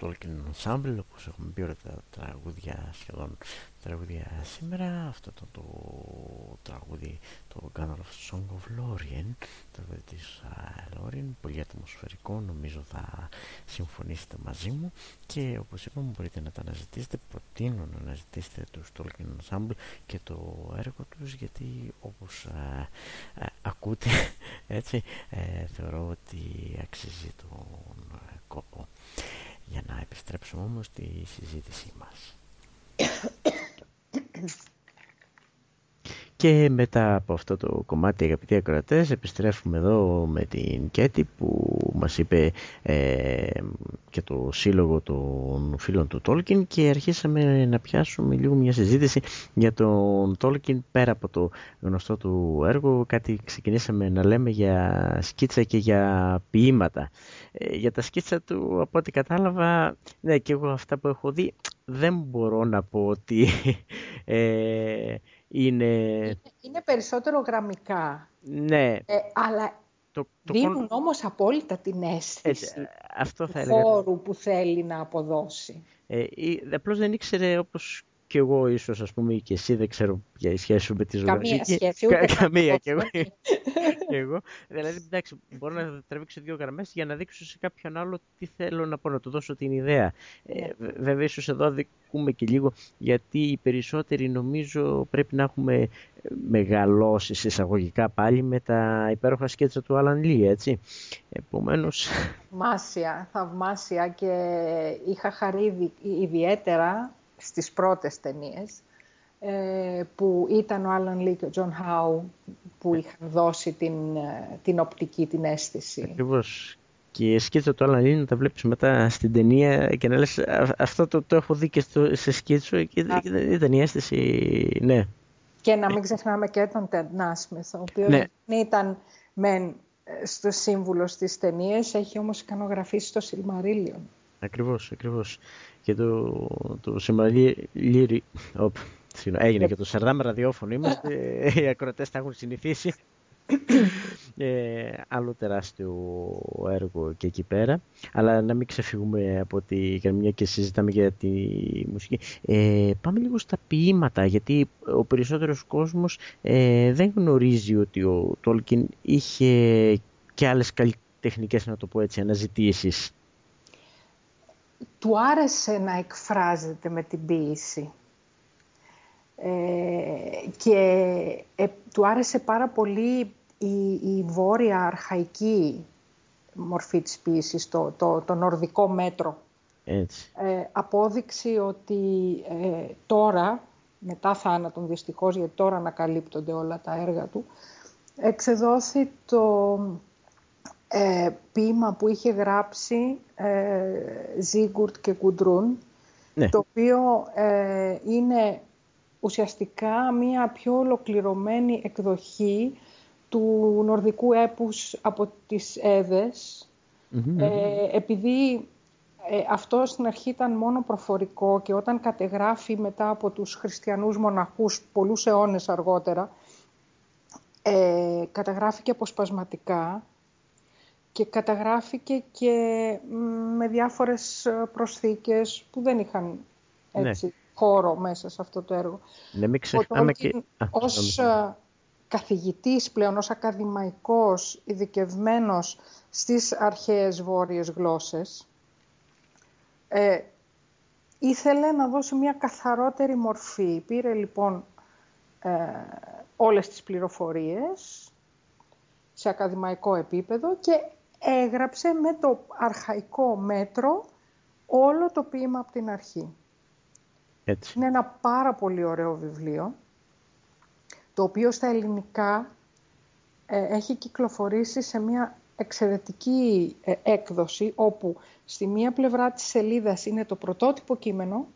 από το Tolkien Ensemble όπως έχουμε πει όλα τα τραγούδια σχεδόν τραγούδια σήμερα. Αυτό το, το τραγούδι το Gandalf Song of Lorien το τραγούδι της Lorien. Πολύ ατμοσφαιρικό νομίζω θα συμφωνήσετε μαζί μου. Και όπως είπαμε μπορείτε να τα αναζητήσετε. Προτείνω να αναζητήσετε τους Tolkien Ensemble και το έργο τους γιατί όπως α, α, ακούτε έτσι ε, θεωρώ ότι αξίζει τον κόπο για να επιστρέψουμε όμως στη συζήτησή μας. Και μετά από αυτό το κομμάτι αγαπητοί ακροατές επιστρέφουμε εδώ με την Κέτη που μας είπε ε, και το σύλλογο των φίλων του Τόλκιν και αρχίσαμε να πιάσουμε λίγο μια συζήτηση για τον Τόλκιν πέρα από το γνωστό του έργο κάτι ξεκινήσαμε να λέμε για σκίτσα και για ποίηματα. Ε, για τα σκίτσα του από ό,τι κατάλαβα ναι και εγώ αυτά που έχω δει δεν μπορώ να πω ότι ε, είναι... είναι... περισσότερο γραμμικά. Ναι. Ε, αλλά το, το δίνουν κον... όμως απόλυτα την αίσθηση ε, αυτό θα του χώρου που θέλει να αποδώσει. Ε, απλώς δεν ήξερε όπως και εγώ ίσως ας πούμε και εσύ δεν ξέρω ποια η σχέση σου με τη ζωή. Καμία σχέση, ούτε Καμία και εγώ. και εγώ. Δηλαδή, εντάξει, μπορώ να τραβήξω δύο γραμμές για να δείξω σε κάποιον άλλο τι θέλω να πω, να του δώσω την ιδέα. Ε, βέβαια, ίσως εδώ αδικούμε και λίγο, γιατί οι περισσότεροι νομίζω πρέπει να έχουμε μεγαλώσεις εισαγωγικά πάλι με τα υπέροχα σκέτσα του Άλαν Λί, έτσι. Επομένως... Θαυμάσια, θαυμάσια και είχα χαρεί ιδιαίτερα στις πρώτες ταινίες ε, που ήταν ο Άλαν Λί και ο Τζον Χάου που είχαν δώσει την, την οπτική, την αίσθηση. Ακριβώς. Και η σκίτσα του Άλαν Λί να τα βλέπεις μετά στην ταινία και να λες αυτό το, το έχω δει και στο, σε σκίτσο και ήταν η αίσθηση, ναι. Και να μην ξεχνάμε και τον Ted Nasmith, ο οποίος ναι. ήταν μεν στο σύμβουλο στις ταινίες, έχει όμως ικανογραφήσει στο Σιλμαρίλιον. Ακριβώς, ακριβώς. Και το, το Σιλμαρίλιον, έγινε και το Σαρδάμ ραδιόφωνο είμαστε, οι ακροτές τα έχουν συνηθίσει. Ε, άλλο τεράστιο έργο και εκεί πέρα. Αλλά να μην ξεφύγουμε από τη Καρμιά και συζητάμε για τη μουσική. Ε, πάμε λίγο στα ποίηματα, γιατί ο περισσότερος κόσμος ε, δεν γνωρίζει ότι ο Τόλκιν είχε και άλλες καλλιτεχνικές, να το πω έτσι, αναζητήσεις. Του άρεσε να εκφράζεται με την ποίηση. Ε, και ε, του άρεσε πάρα πολύ η, η βόρεια αρχαϊκή μορφή της ποίησης, το, το, το νορδικό μέτρο. Έτσι. Ε, απόδειξη ότι ε, τώρα, μετά θάνατον δυστυχώς, γιατί τώρα ανακαλύπτονται όλα τα έργα του, εξεδόθη το ε, ποίημα που είχε γράψει ε, Ζίγκουρτ και Κουντρούν, ναι. το οποίο ε, είναι ουσιαστικά μία πιο ολοκληρωμένη εκδοχή του νορδικού έπους από τις εδες ε, επειδή ε, αυτό στην αρχή ήταν μόνο προφορικό και όταν κατεγράφει μετά από τους χριστιανούς μοναχούς πολλούς αιώνες αργότερα, ε, καταγράφηκε αποσπασματικά και καταγράφηκε και με διάφορες προσθήκες που δεν είχαν Ναι. έτσι, χώρο μέσα σε αυτό το έργο. Ναι, μην Ο ξεχνάμε και... Τόλκιν Α, ως συγγνώμη. ε, καθηγητής πλέον, ως ακαδημαϊκός, ειδικευμένος στις αρχαίες βόρειες γλώσσες, ε, ήθελε να δώσει μια καθαρότερη μορφή. Πήρε λοιπόν ε, όλες τις πληροφορίες σε ακαδημαϊκό επίπεδο και έγραψε με το αρχαϊκό μέτρο όλο το ποίημα από την αρχή. Έτσι. Είναι ένα πάρα πολύ ωραίο βιβλίο, το οποίο στα ελληνικά ε, έχει κυκλοφορήσει σε μια εξαιρετική ε, έκδοση, όπου στη μία πλευρά της σελίδας είναι το πρωτότυπο κείμενο,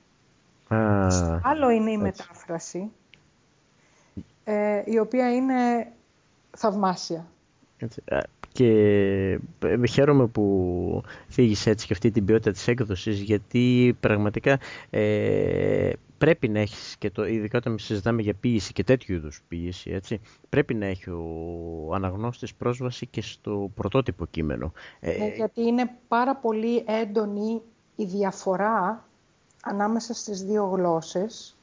Α, άλλο είναι η έτσι. μετάφραση, ε, η οποία είναι θαυμάσια. Έτσι. Α, Και ε, χαίρομαι που θίγεις έτσι και αυτή την ποιότητα της έκδοσης γιατί πραγματικά ε, πρέπει να έχεις και το, ειδικά όταν συζητάμε για ποίηση και τέτοιου είδους ποίηση έτσι, πρέπει να έχει ο αναγνώστης πρόσβαση και στο πρωτότυπο κείμενο. Ε, Ε, γιατί είναι πάρα πολύ έντονη η διαφορά ανάμεσα στις δύο γλώσσες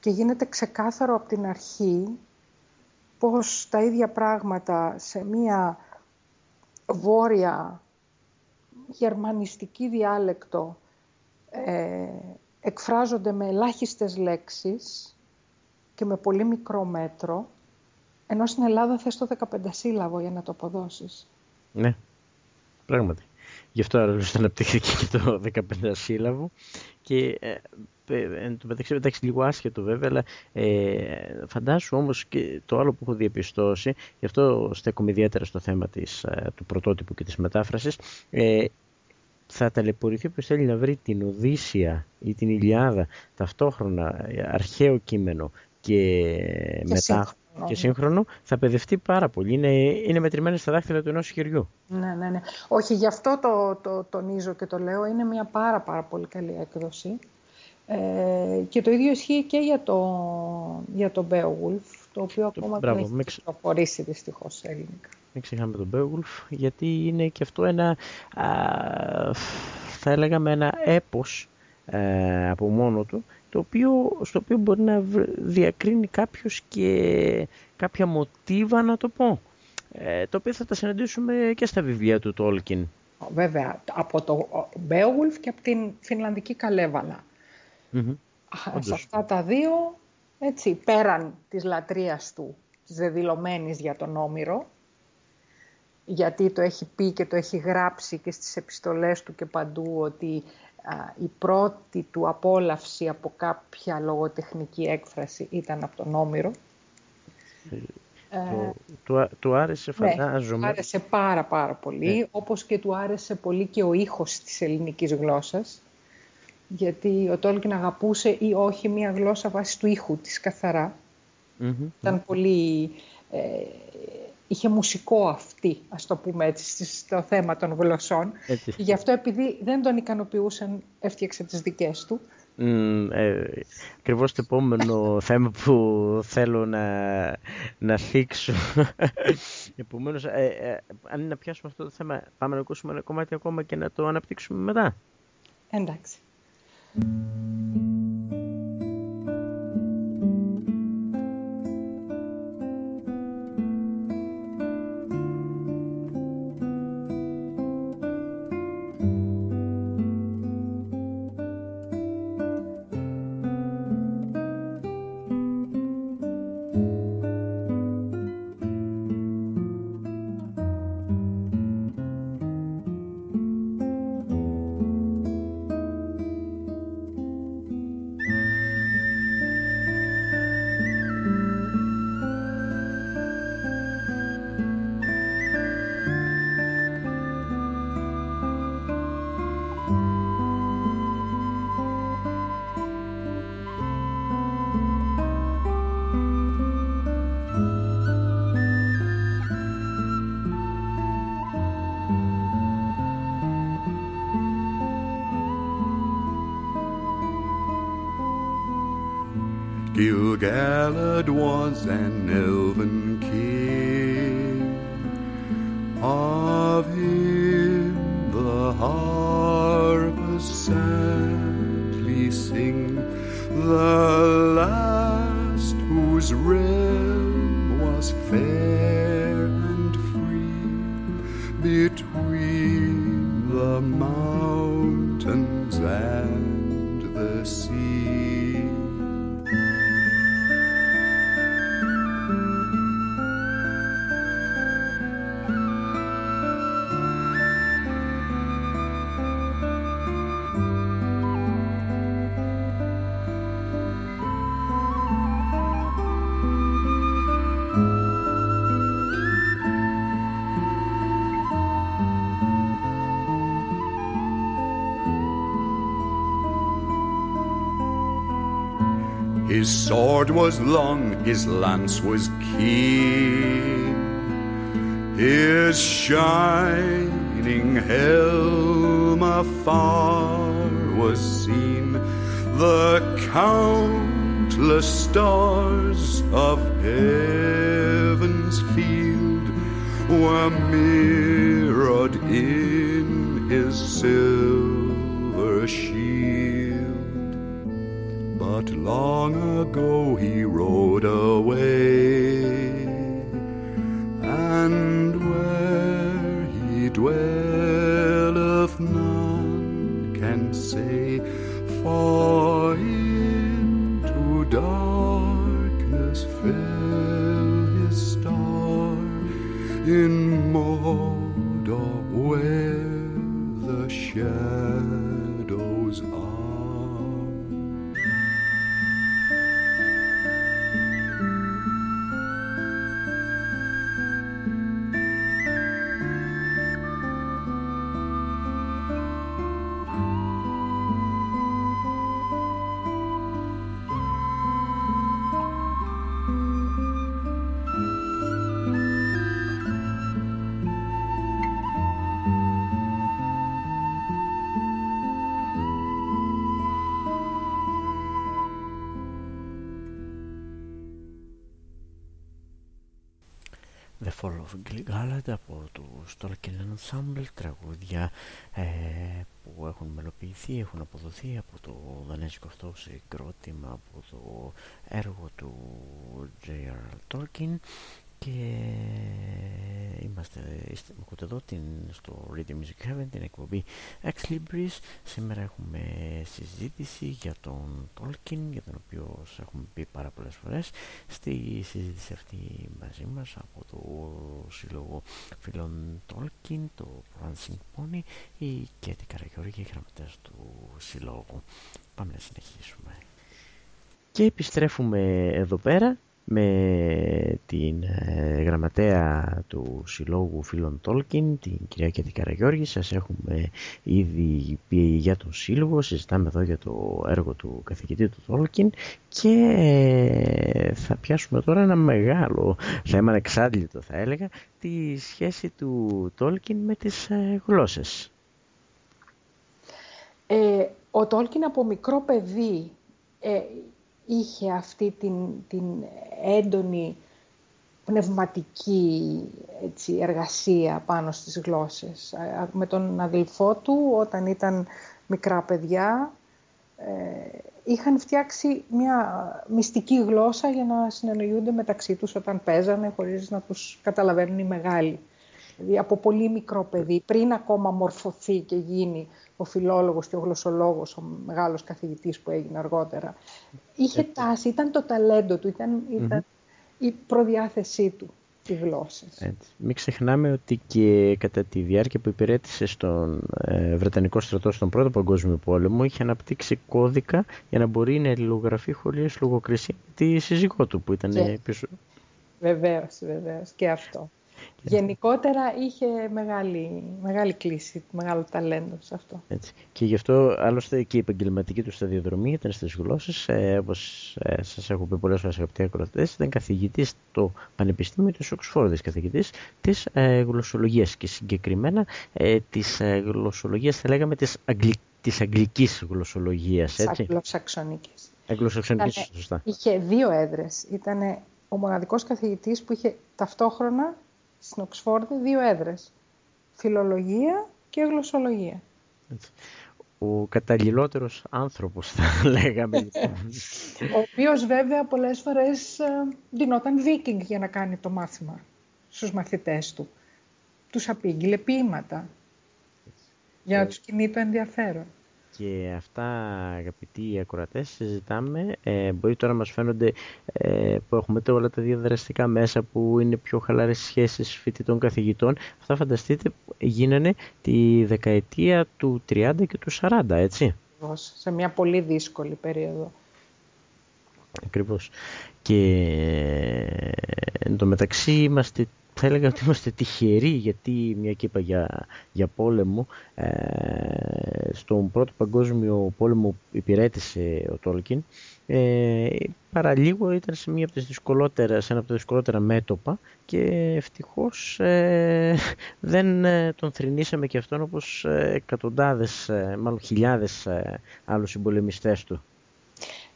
και γίνεται ξεκάθαρο από την αρχή πως τα ίδια πράγματα σε μία βόρεια γερμανιστική διάλεκτο ε, εκφράζονται με ελάχιστες λέξεις και με πολύ μικρό μέτρο, ενώ στην Ελλάδα θες το 15 σύλλαβο για να το αποδώσεις. Ναι, πράγματι. Γι' αυτό άλλωστε αναπτύχθηκε και το 15 σύλλαβο και ε, ε, εν τω μεταξύ, εντάξει, λίγο άσχετο βέβαια, αλλά ε, φαντάσου όμως και το άλλο που έχω διαπιστώσει, γι' αυτό στέκομαι ιδιαίτερα στο θέμα της, ε, του πρωτότυπου και της μετάφρασης, ε, θα ταλαιπωρηθεί όποιος θέλει να βρει την Οδύσσια ή την Ηλιάδα ταυτόχρονα ε, αρχαίο κείμενο και, μετά σύγχρονο, και ναι. σύγχρονο θα παιδευτεί πάρα πολύ. Είναι, είναι μετρημένες στα δάχτυλα του ενός χεριού. Ναι, ναι, ναι. Όχι, γι' αυτό το, το τονίζω και το λέω. Είναι μια πάρα πάρα πολύ καλή έκδοση. Ε, και το ίδιο ισχύει και για το, για το Beowulf, το οποίο ακόμα μπράβο, δεν έχει μην ξε- κυκλοφορήσει δυστυχώς σε ελληνικά. Μην ξεχνάμε τον Beowulf, γιατί είναι και αυτό ένα, α, θα έλεγαμε ένα έπος ε, από μόνο του, το οποίο, στο οποίο μπορεί να βρ- διακρίνει κάποιος και κάποια μοτίβα, να το πω, ε, το οποίο θα τα συναντήσουμε και στα βιβλία του Tolkien. Βέβαια, από το Beowulf και από την Φινλανδική Καλέβαλα. Μμμ. Α, Όντως. Σε αυτά τα δύο, έτσι, πέραν της λατρείας του, της δεδηλωμένης για τον Όμηρο, γιατί το έχει πει και το έχει γράψει και στις επιστολές του και παντού ότι α, η πρώτη του απόλαυση από κάποια λογοτεχνική έκφραση ήταν από τον Όμηρο. Ε, Το, του, α- του άρεσε ναι, φαντάζομαι. του άρεσε πάρα πάρα πολύ, Ναι. όπως και του άρεσε πολύ και ο ήχος της ελληνικής γλώσσας, γιατί ο Τόλκιν αγαπούσε ή όχι μία γλώσσα βάσει του ήχου της καθαρά. Μμμ. Ήταν πολύ... Ε, είχε μουσικό αυτή, ας το πούμε έτσι, στις- στο θέμα των γλωσσών. Έτσι. Και γι' αυτό επειδή δεν τον ικανοποιούσαν, έφτιαξε τις δικές του. ε, ακριβώς το επόμενο θέμα που θέλω να, να θίξω. Επομένως, ε, ε, αν είναι να πιάσουμε αυτό το θέμα, πάμε να ακούσουμε ένα κομμάτι ακόμα και να το αναπτύξουμε μετά. Εντάξει. Gilgalad was an elven king. Was long, his lance was keen, his shining helm afar was seen. The countless stars of heaven's field were mirrored in his silver shield. But long ago he rode away, Ensemble τραγούδια ε, που έχουν μελοποιηθεί, έχουν αποδοθεί από το δανέζικο αυτό συγκρότημα από το έργο του J.R. Tolkien και είμαστε, είστε, ακούτε εδώ την, στο Radio Music Heaven την εκπομπή Ex Libris. Σήμερα έχουμε συζήτηση για τον Tolkien για τον οποίο σας έχουμε πει πάρα πολλές φορές. Στη συζήτηση αυτή μαζί μας από το σύλλογο φίλων Tolkien το Prancing Pony η Κέτη Καραγιώργη οι γραμματές του συλλόγου πάμε να συνεχίσουμε. Και επιστρέφουμε εδώ πέρα με την ε, γραμματέα του Συλλόγου Φίλων Τόλκιν, την κυρία Κέτη Καραγιώργη. Σας έχουμε ήδη πει για τον Σύλλογο, συζητάμε εδώ για το έργο του καθηγητή του Τόλκιν και ε, θα πιάσουμε τώρα ένα μεγάλο θέμα, εξάντλητο θα έλεγα, τη σχέση του Τόλκιν με τις ε, γλώσσες. Ε, ο Τόλκιν από μικρό παιδί ε, είχε αυτή την, την έντονη πνευματική έτσι, εργασία πάνω στις γλώσσες. Με τον αδελφό του, όταν ήταν μικρά παιδιά, ε, είχαν φτιάξει μια μυστική γλώσσα για να συνεννοούνται μεταξύ τους όταν παίζανε, χωρίς να τους καταλαβαίνουν οι μεγάλοι. Δηλαδή από πολύ μικρό παιδί, πριν ακόμα μορφωθεί και γίνει ο φιλόλογος και ο γλωσσολόγος, ο μεγάλος καθηγητής που έγινε αργότερα. Είχε τάση, ήταν το ταλέντο του, ήταν, η προδιάθεσή του τη γλώσσα. Μην ξεχνάμε ότι και κατά τη διάρκεια που υπηρέτησε στον ε, Βρετανικό στρατό στον Πρώτο Παγκόσμιο Πόλεμο είχε αναπτύξει κώδικα για να μπορεί να ελληλογραφεί χωρίς λογοκρισία τη σύζυγό του που ήταν και... πίσω. Βεβαίως, βεβαίως και αυτό. Γενικότερα είχε μεγάλη, μεγάλη κλίση, μεγάλο ταλέντο σε αυτό. Έτσι. Και γι' αυτό άλλωστε και η επαγγελματική του σταδιοδρομή ήταν στις γλώσσες. Ε, Όπως ε, σας έχω πει πολλές φορές, αγαπητοί ακροτέ, ήταν καθηγητής στο Πανεπιστήμιο της Οξφόρδης, καθηγητής της ε, γλωσσολογίας και συγκεκριμένα ε, της ε, γλωσσολογίας, θα λέγαμε, της αγγλική της αγγλικής γλωσσολογίας, έτσι. Αγγλοσαξονικής. Αγγλοσαξονικής, σωστά. Είχε δύο έδρες. Ήταν ο μοναδικός καθηγητής που είχε ταυτόχρονα στην Οξφόρδη δύο έδρες. Φιλολογία και γλωσσολογία. Ο καταλληλότερος άνθρωπος θα λέγαμε. Λοιπόν. ο οποίος βέβαια πολλές φορές ε, δινόταν βίκινγκ για να κάνει το μάθημα στους μαθητές του. Τους απήγγειλε ποίηματα για να τους κινεί το ενδιαφέρον. Και αυτά αγαπητοί ακροατές συζητάμε, ε, μπορεί τώρα να μας φαίνονται ε, που έχουμε όλα τα διαδραστικά μέσα που είναι πιο χαλαρές σχέσεις φοιτητών καθηγητών. Αυτά φανταστείτε γίνανε τη δεκαετία του 30 και του 40 έτσι. Σε μια πολύ δύσκολη περίοδο. Ακριβώς. Και ε, εν τω μεταξύ είμαστε θα έλεγα ότι είμαστε τυχεροί γιατί μια και είπα για, για πόλεμο ε, στον πρώτο παγκόσμιο πόλεμο υπηρέτησε ο Τόλκιν ε, παραλίγο ήταν σε, μια από τις δυσκολότερα, σε ένα από τα δυσκολότερα μέτωπα και ευτυχώς ε, δεν ε, τον θρυνήσαμε και αυτόν όπως ε, εκατοντάδες, μάλλον χιλιάδες άλλους συμπολεμιστές του.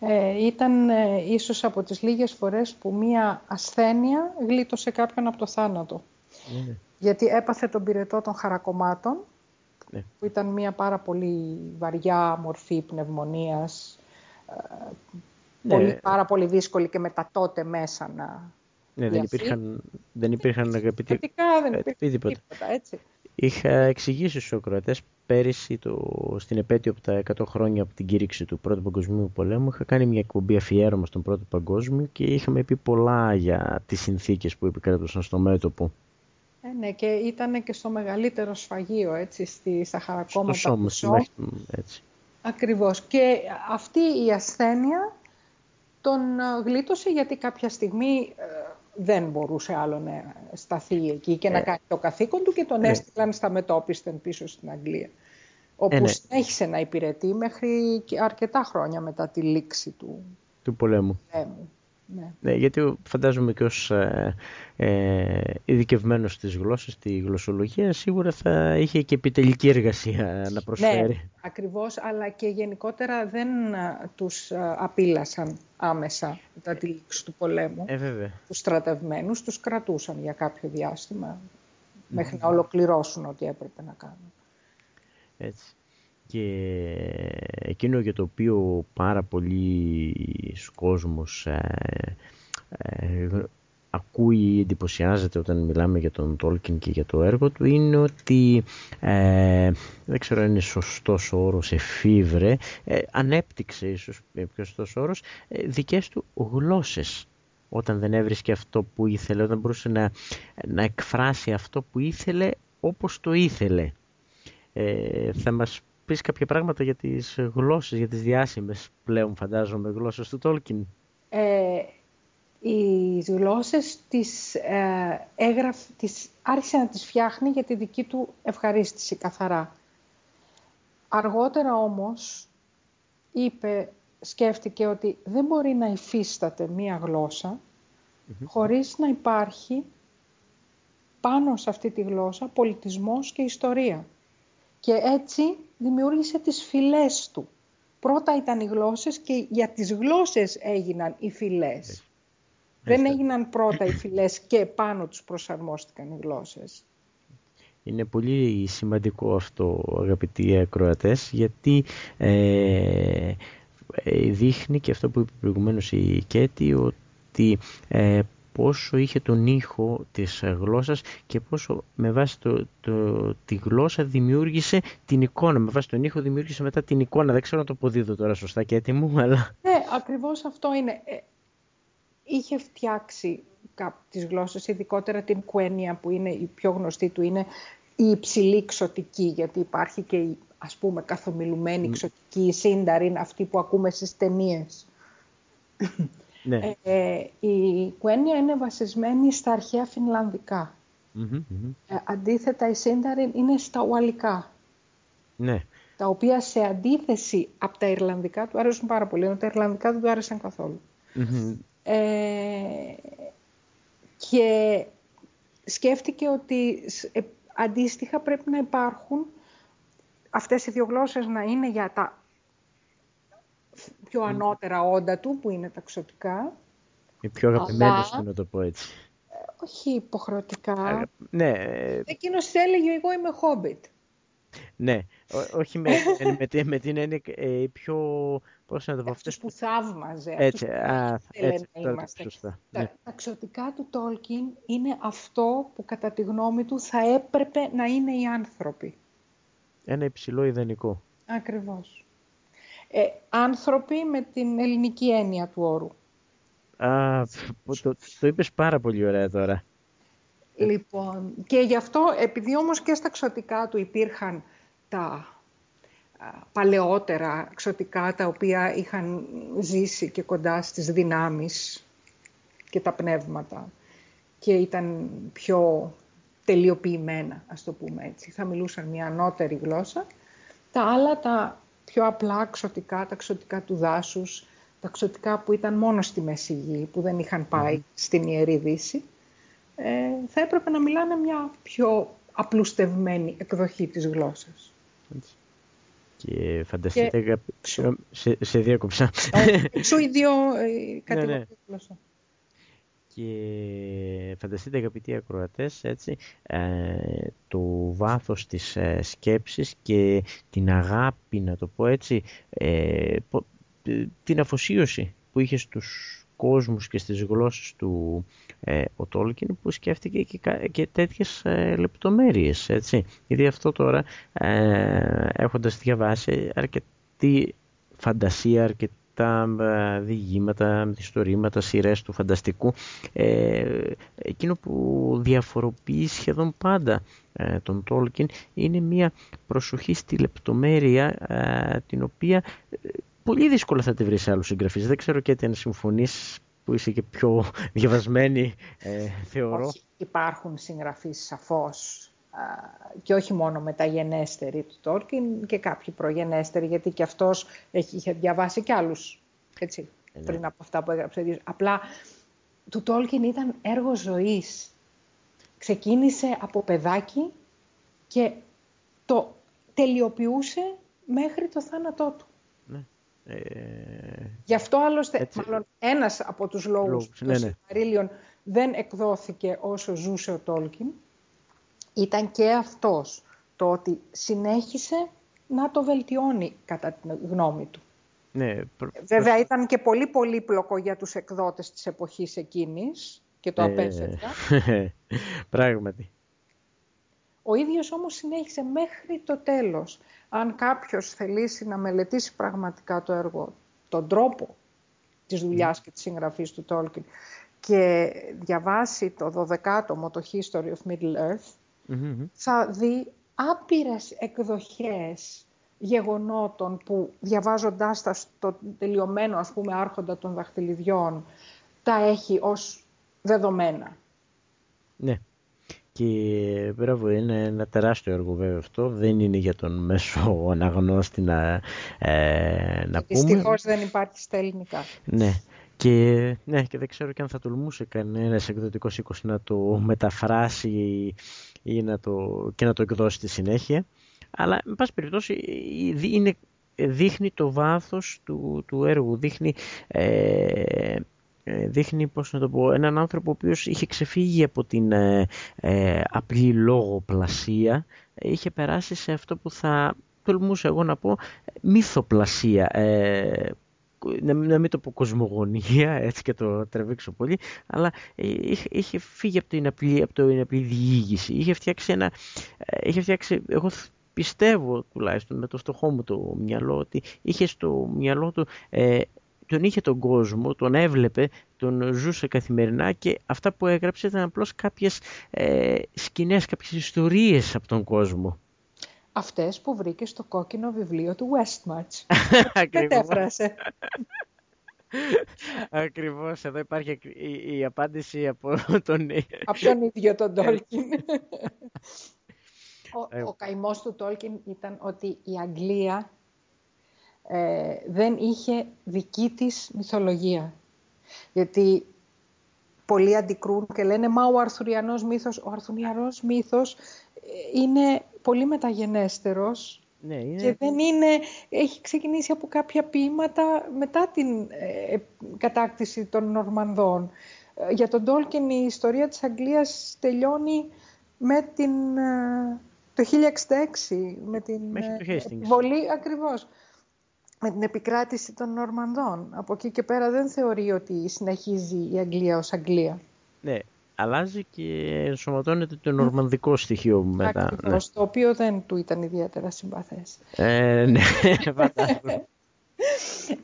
Ε, ήταν ε, ίσως από τις λίγες φορές που μία ασθένεια γλίτωσε κάποιον από το θάνατο. Ναι. Γιατί έπαθε τον πυρετό των χαρακομάτων, ναι. που ήταν μία πάρα πολύ βαριά μορφή πνευμονίας, ε, ναι. πολύ, πάρα πολύ δύσκολη και με τα τότε μέσα να ναι, δεν υπήρχαν, δεν υπήρχαν αγαπητοί... δεν υπήρχαν τίποτα, έτσι. Είχα εξηγήσει στους ακροατές πέρυσι το, στην επέτειο από τα 100 χρόνια από την κήρυξη του Πρώτου Παγκοσμίου Πολέμου είχα κάνει μια εκπομπή αφιέρωμα στον Πρώτο Παγκόσμιο και είχαμε πει πολλά για τις συνθήκες που επικρατούσαν στο μέτωπο. Ε, ναι, και ήταν και στο μεγαλύτερο σφαγείο, έτσι, στη, στα χαρακόμματα στο σώμα, του έτσι. Ακριβώς. Και αυτή η ασθένεια τον γλίτωσε γιατί κάποια στιγμή ε, δεν μπορούσε άλλο να σταθεί εκεί και να ε. κάνει το καθήκον του και τον ε. έστειλαν στα μετόπιστεν πίσω στην Αγγλία. Όπου ε, ναι. συνέχισε να υπηρετεί μέχρι αρκετά χρόνια μετά τη λήξη του, του πολέμου. πολέμου. Ναι. ναι. γιατί φαντάζομαι και ως ε, ε, ειδικευμένος στις γλώσσες, στη γλωσσολογία, σίγουρα θα είχε και επιτελική εργασία να προσφέρει. Ναι, ακριβώς, αλλά και γενικότερα δεν ε, τους ε, απείλασαν άμεσα μετά τη λήξη του πολέμου. Ε, βέβαια. Τους στρατευμένους τους κρατούσαν για κάποιο διάστημα, μέχρι να ολοκληρώσουν ό,τι έπρεπε να κάνουν. Έτσι και εκείνο για το οποίο πάρα πολλοί κόσμος ε, ε, ακούει ή εντυπωσιάζεται όταν μιλάμε για τον Τόλκιν και για το έργο του είναι ότι ε, δεν ξέρω αν είναι σωστός ο όρος εφήβρε ε, ανέπτυξε ίσως πιο σωστός όρος ε, δικές του γλώσσες. Όταν δεν έβρισκε αυτό που ήθελε όταν μπορούσε να, να εκφράσει αυτό που ήθελε όπως το ήθελε. Ε, θα μας πεις κάποια πράγματα για τις γλώσσες, για τις διάσημες πλέον φαντάζομαι γλώσσες του Τόλκιν. Ε, οι γλώσσες τις, ε, έγραφ, τις άρχισε να τις φτιάχνει για τη δική του ευχαρίστηση καθαρά. Αργότερα όμως είπε, σκέφτηκε ότι δεν μπορεί να υφίσταται μία γλώσσα χωρίς να υπάρχει πάνω σε αυτή τη γλώσσα πολιτισμός και ιστορία. Και έτσι δημιούργησε τις φυλές του. πρώτα ήταν οι γλώσσες και για τις γλώσσες έγιναν οι φυλές. Δεν έγιναν πρώτα οι φυλές και πάνω τους προσαρμόστηκαν οι γλώσσες. Είναι πολύ σημαντικό αυτό αγαπητοί ακροατές γιατί ε, ε, δείχνει και αυτό που είπε προηγουμένως η Κέτη ότι ε, πόσο είχε τον ήχο της γλώσσας και πόσο με βάση το, το, τη γλώσσα δημιούργησε την εικόνα. Με βάση τον ήχο δημιούργησε μετά την εικόνα. Δεν ξέρω να το αποδίδω τώρα σωστά και έτοιμο, αλλά... Ναι, ακριβώς αυτό είναι. Ε, είχε φτιάξει τις γλώσσες, ειδικότερα την κουένια που είναι η πιο γνωστή του, είναι η υψηλή ξωτική, γιατί υπάρχει και η ας πούμε καθομιλουμένη ξωτική, η σύνταρη, αυτή που ακούμε στις ταινίες. Ναι. Ε, η κουένια είναι βασισμένη στα αρχαία Ε, αντίθετα η σύνταρη είναι στα ουαλικά. Ναι. Τα οποία σε αντίθεση από τα Ιρλανδικά του αρέσουν πάρα πολύ, ενώ τα Ιρλανδικά δεν του άρεσαν Ε, και σκέφτηκε ότι ε, αντίστοιχα πρέπει να υπάρχουν αυτές οι δύο γλώσσες να είναι για τα πιο ανώτερα όντα του, που είναι τα ξωτικά. Οι πιο αγαπημένες του, να το πω έτσι. Ε, όχι υποχρεωτικά. ναι. Εκείνος έλεγε εγώ είμαι χόμπιτ. Ναι, όχι με, με, με την έννοια ε, πιο... Πώς να το πω, αυτές που θαύμαζε. Έτσι, α, έτσι τώρα σωστά. Τα, ναι. τα ξωτικά του Τόλκιν είναι αυτό που κατά τη γνώμη του θα έπρεπε να είναι οι άνθρωποι. Ένα υψηλό ιδανικό. Ακριβώς. Ε, άνθρωποι με την ελληνική έννοια του όρου. Α, το, το είπες πάρα πολύ ωραία τώρα. Λοιπόν, και γι' αυτό, επειδή όμως και στα ξωτικά του υπήρχαν τα παλαιότερα ξωτικά, τα οποία είχαν ζήσει και κοντά στις δυνάμεις και τα πνεύματα και ήταν πιο τελειοποιημένα, ας το πούμε έτσι. Θα μιλούσαν μια ανώτερη γλώσσα. Τα άλλα, τα πιο απλά ξωτικά, τα ξωτικά του δάσους, τα ξωτικά που ήταν μόνο στη Μέση Γη, που δεν είχαν πάει στην Ιερή Δύση, ε, θα έπρεπε να μιλάνε μια πιο απλουστευμένη εκδοχή της γλώσσας. Και φανταστείτε, και... σε, σε διάκοψα. Σου ίδιο ε, ναι, ναι. γλώσσα και φανταστείτε αγαπητοί ακροατές έτσι, ε, το βάθος της ε, σκέψης και την αγάπη να το πω έτσι ε, την αφοσίωση που είχε στους κόσμους και στις γλώσσες του ε, ο Τόλκιν που σκέφτηκε και, και τέτοιες ε, λεπτομέρειες έτσι. Γιατί αυτό τώρα ε, έχοντας διαβάσει αρκετή φαντασία, αρκετή τα ε, διηγήματα, ιστορήματα, σειρές του φανταστικού ε, εκείνο που διαφοροποιεί σχεδόν πάντα ε, τον Τόλκιν είναι μια προσοχή στη λεπτομέρεια την οποία πολύ δύσκολα θα τη βρεις σε άλλους συγγραφείς. Δεν ξέρω και αν συμφωνείς που είσαι και πιο διαβασμένη, θεωρώ. Όχι, υπάρχουν συγγραφείς σαφώς και όχι μόνο μεταγενέστεροι του Τόλκιν και κάποιοι προγενέστεροι, γιατί και αυτός έχει, είχε διαβάσει κι άλλους, έτσι, ε, ναι. πριν από αυτά που έγραψε. Απλά του Τόλκιν ήταν έργο ζωής. Ξεκίνησε από παιδάκι και το τελειοποιούσε μέχρι το θάνατό του. Ναι. Ε... Γι' αυτό άλλωστε, έτσι... μάλλον ένας από τους λόγους, λόγους του ναι, ναι. δεν εκδόθηκε όσο ζούσε ο Τόλκιν, ήταν και αυτός το ότι συνέχισε να το βελτιώνει κατά τη γνώμη του. Ναι, Βέβαια ήταν και πολύ πολύπλοκο για τους εκδότες της εποχής εκείνης και το ε, Πράγματι. Ο ίδιος όμως συνέχισε μέχρι το τέλος. Αν κάποιος θελήσει να μελετήσει πραγματικά το έργο, τον τρόπο της δουλειάς και της συγγραφής του Τόλκιν και διαβάσει το 12ο το History of Middle Earth, θα δει άπειρες εκδοχές γεγονότων που διαβάζοντάς τα στο τελειωμένο ας πούμε άρχοντα των δαχτυλιδιών τα έχει ως δεδομένα. Ναι. Και μπράβο, είναι ένα τεράστιο έργο βέβαια αυτό. Δεν είναι για τον μέσο αναγνώστη να, ε, να πούμε. Δυστυχώς δεν υπάρχει στα ελληνικά. Ναι. Και, ναι, και δεν ξέρω και αν θα τολμούσε κανένας εκδοτικός οίκος να το μεταφράσει ή να το, και να το εκδώσει στη συνέχεια. Αλλά, με πάση περιπτώσει, είναι δείχνει το βάθος του, του έργου, δείχνει... Ε, δείχνει, πώς να το πω, έναν άνθρωπο ο οποίος είχε ξεφύγει από την ε, ε, απλή λόγοπλασία, είχε περάσει σε αυτό που θα τολμούσα εγώ να πω μύθοπλασία, ε, να, μην το πω κοσμογονία, έτσι και το τραβήξω πολύ, αλλά είχε, είχε φύγει από την απλή, από το, απλή διήγηση. Είχε φτιάξει ένα, είχε φτιάξει, εγώ πιστεύω τουλάχιστον με το φτωχό μου το μυαλό, ότι είχε στο μυαλό του ε, τον είχε τον κόσμο, τον έβλεπε, τον ζούσε καθημερινά και αυτά που έγραψε ήταν απλώς κάποιες ε, σκηνές, κάποιες ιστορίες από τον κόσμο. Αυτές που βρήκε στο κόκκινο βιβλίο του Westmarch. Κατέφρασε. Ακριβώς, εδώ υπάρχει η, απάντηση από τον... από τον ίδιο τον Τόλκιν. ο, ε. ο καημός του Τόλκιν ήταν ότι η Αγγλία ε, δεν είχε δική της μυθολογία. Γιατί πολλοί αντικρούν και λένε «Μα ο Αρθουριανός μύθος, ο Αρθουριανός μύθος ε, είναι πολύ μεταγενέστερος ναι, και δεν είναι, έχει ξεκινήσει από κάποια ποίηματα μετά την ε, κατάκτηση των Νορμανδών. Για τον Τόλκιν η ιστορία της Αγγλίας τελειώνει με την, το 1066, με την βολή ακριβώς με την επικράτηση των Νορμανδών. Από εκεί και πέρα δεν θεωρεί ότι συνεχίζει η Αγγλία ως Αγγλία. Ναι, αλλάζει και ενσωματώνεται το νορμανδικό στοιχείο μετά. Ακριβώς, ναι. το οποίο δεν του ήταν ιδιαίτερα συμπαθές. Ε, ναι,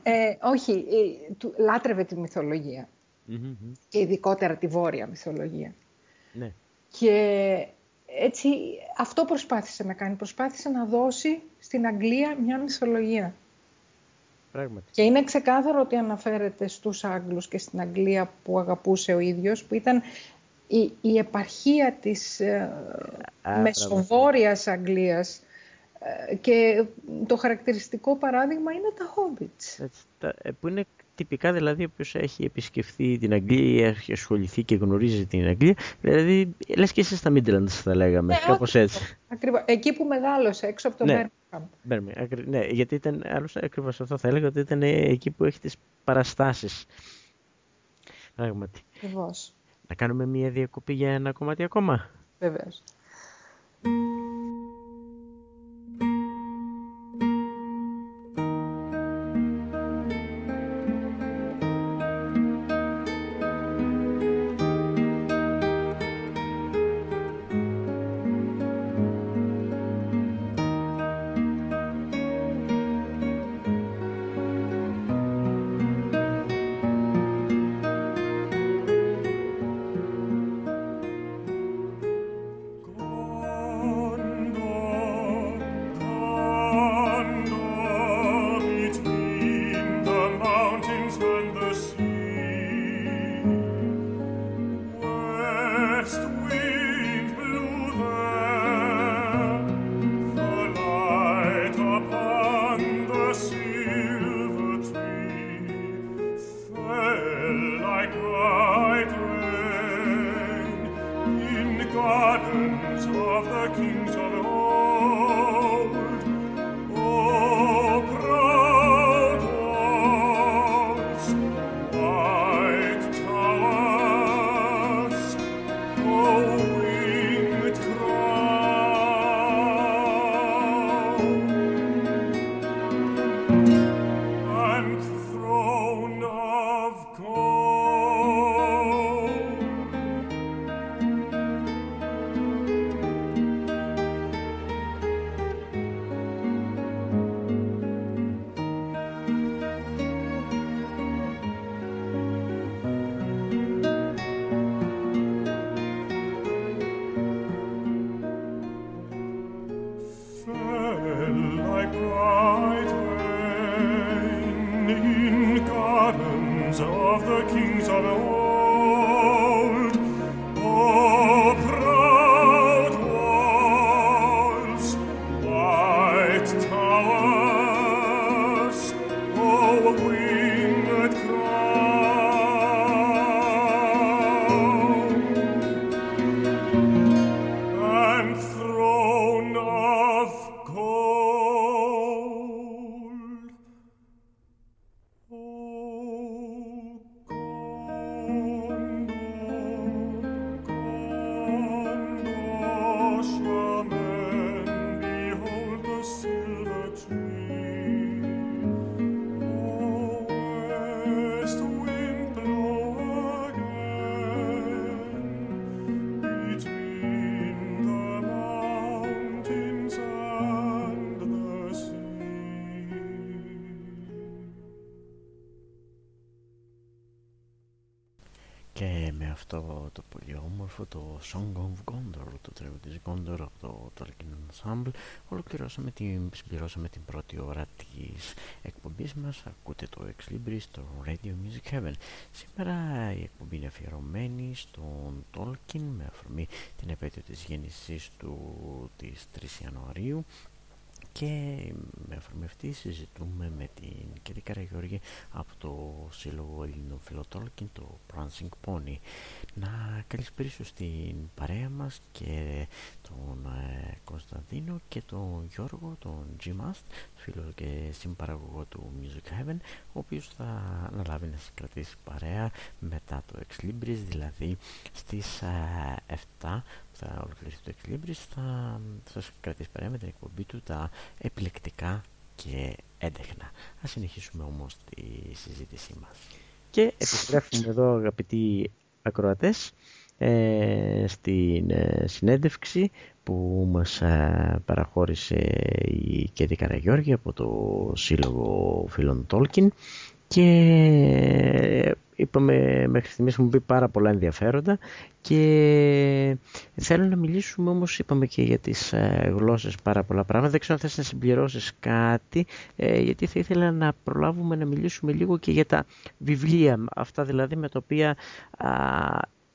ε, όχι, ε, του, λάτρευε τη μυθολογία. Και ειδικότερα τη βόρεια μυθολογία. Ναι. Και έτσι αυτό προσπάθησε να κάνει. Προσπάθησε να δώσει στην Αγγλία μια μυθολογία. Και είναι ξεκάθαρο ότι αναφέρεται στους Άγγλους και στην Αγγλία που αγαπούσε ο ίδιος, που ήταν η, η επαρχία της ε, μεσοβόρειας Αγγλίας ε, και το χαρακτηριστικό παράδειγμα είναι τα Hobbits. Ε, που είναι τυπικά δηλαδή όποιος έχει επισκεφθεί την Αγγλία, έχει ασχοληθεί και γνωρίζει την Αγγλία, δηλαδή λες και εσύ στα Midlands θα λέγαμε, ναι, κάπως έτσι. Ακριβώς, εκεί που μεγάλωσε, έξω από το ναι. Birmingham. Ναι, γιατί ήταν, άλλωστε ακριβώς αυτό θα έλεγα, ότι ήταν εκεί που έχει τις παραστάσεις. Πράγματι. Ακριβώς. Να κάνουμε μια διακοπή για ένα κομμάτι ακόμα. Βεβαίως. Ensemble. Ολοκληρώσαμε την, συμπληρώσαμε την πρώτη ώρα της εκπομπής μας. Ακούτε το Ex Libris στο Radio Music Heaven. Σήμερα η εκπομπή είναι αφιερωμένη στον Tolkien με αφορμή την επέτειο της γέννησής του της 3 Ιανουαρίου και με αφορμή αυτή συζητούμε με την Κέτη Καραγιώργη από το Σύλλογο Ελληνών Φιλοτόλκιν, το Prancing Pony. Να καλησπέρισω στην παρέα μας και τον ε, Κωνσταντίνο και τον Γιώργο, τον G-Mast, φίλο και συμπαραγωγό του Music Heaven, ο οποίος θα αναλάβει να σας κρατήσει παρέα μετά το Ex Libris, δηλαδή στις 7 ε, θα ολοκληρωθεί το Ex Libris, θα σας κρατήσει παρέα με την εκπομπή του τα επιλεκτικά και έντεχνα. Ας συνεχίσουμε όμως τη συζήτησή μας. Και επιστρέφουμε εδώ αγαπητοί ακροατές ε, στην ε, συνέντευξη που μας ε, παραχώρησε η Κέτη Καραγιώργη από το Σύλλογο Φίλων Τόλκιν και είπαμε μέχρι στιγμής μου πει πάρα πολλά ενδιαφέροντα και θέλω να μιλήσουμε όμως είπαμε και για τις ε, γλώσσες πάρα πολλά πράγματα δεν ξέρω αν θες να συμπληρώσεις κάτι ε, γιατί θα ήθελα να προλάβουμε να μιλήσουμε λίγο και για τα βιβλία αυτά δηλαδή με τα οποία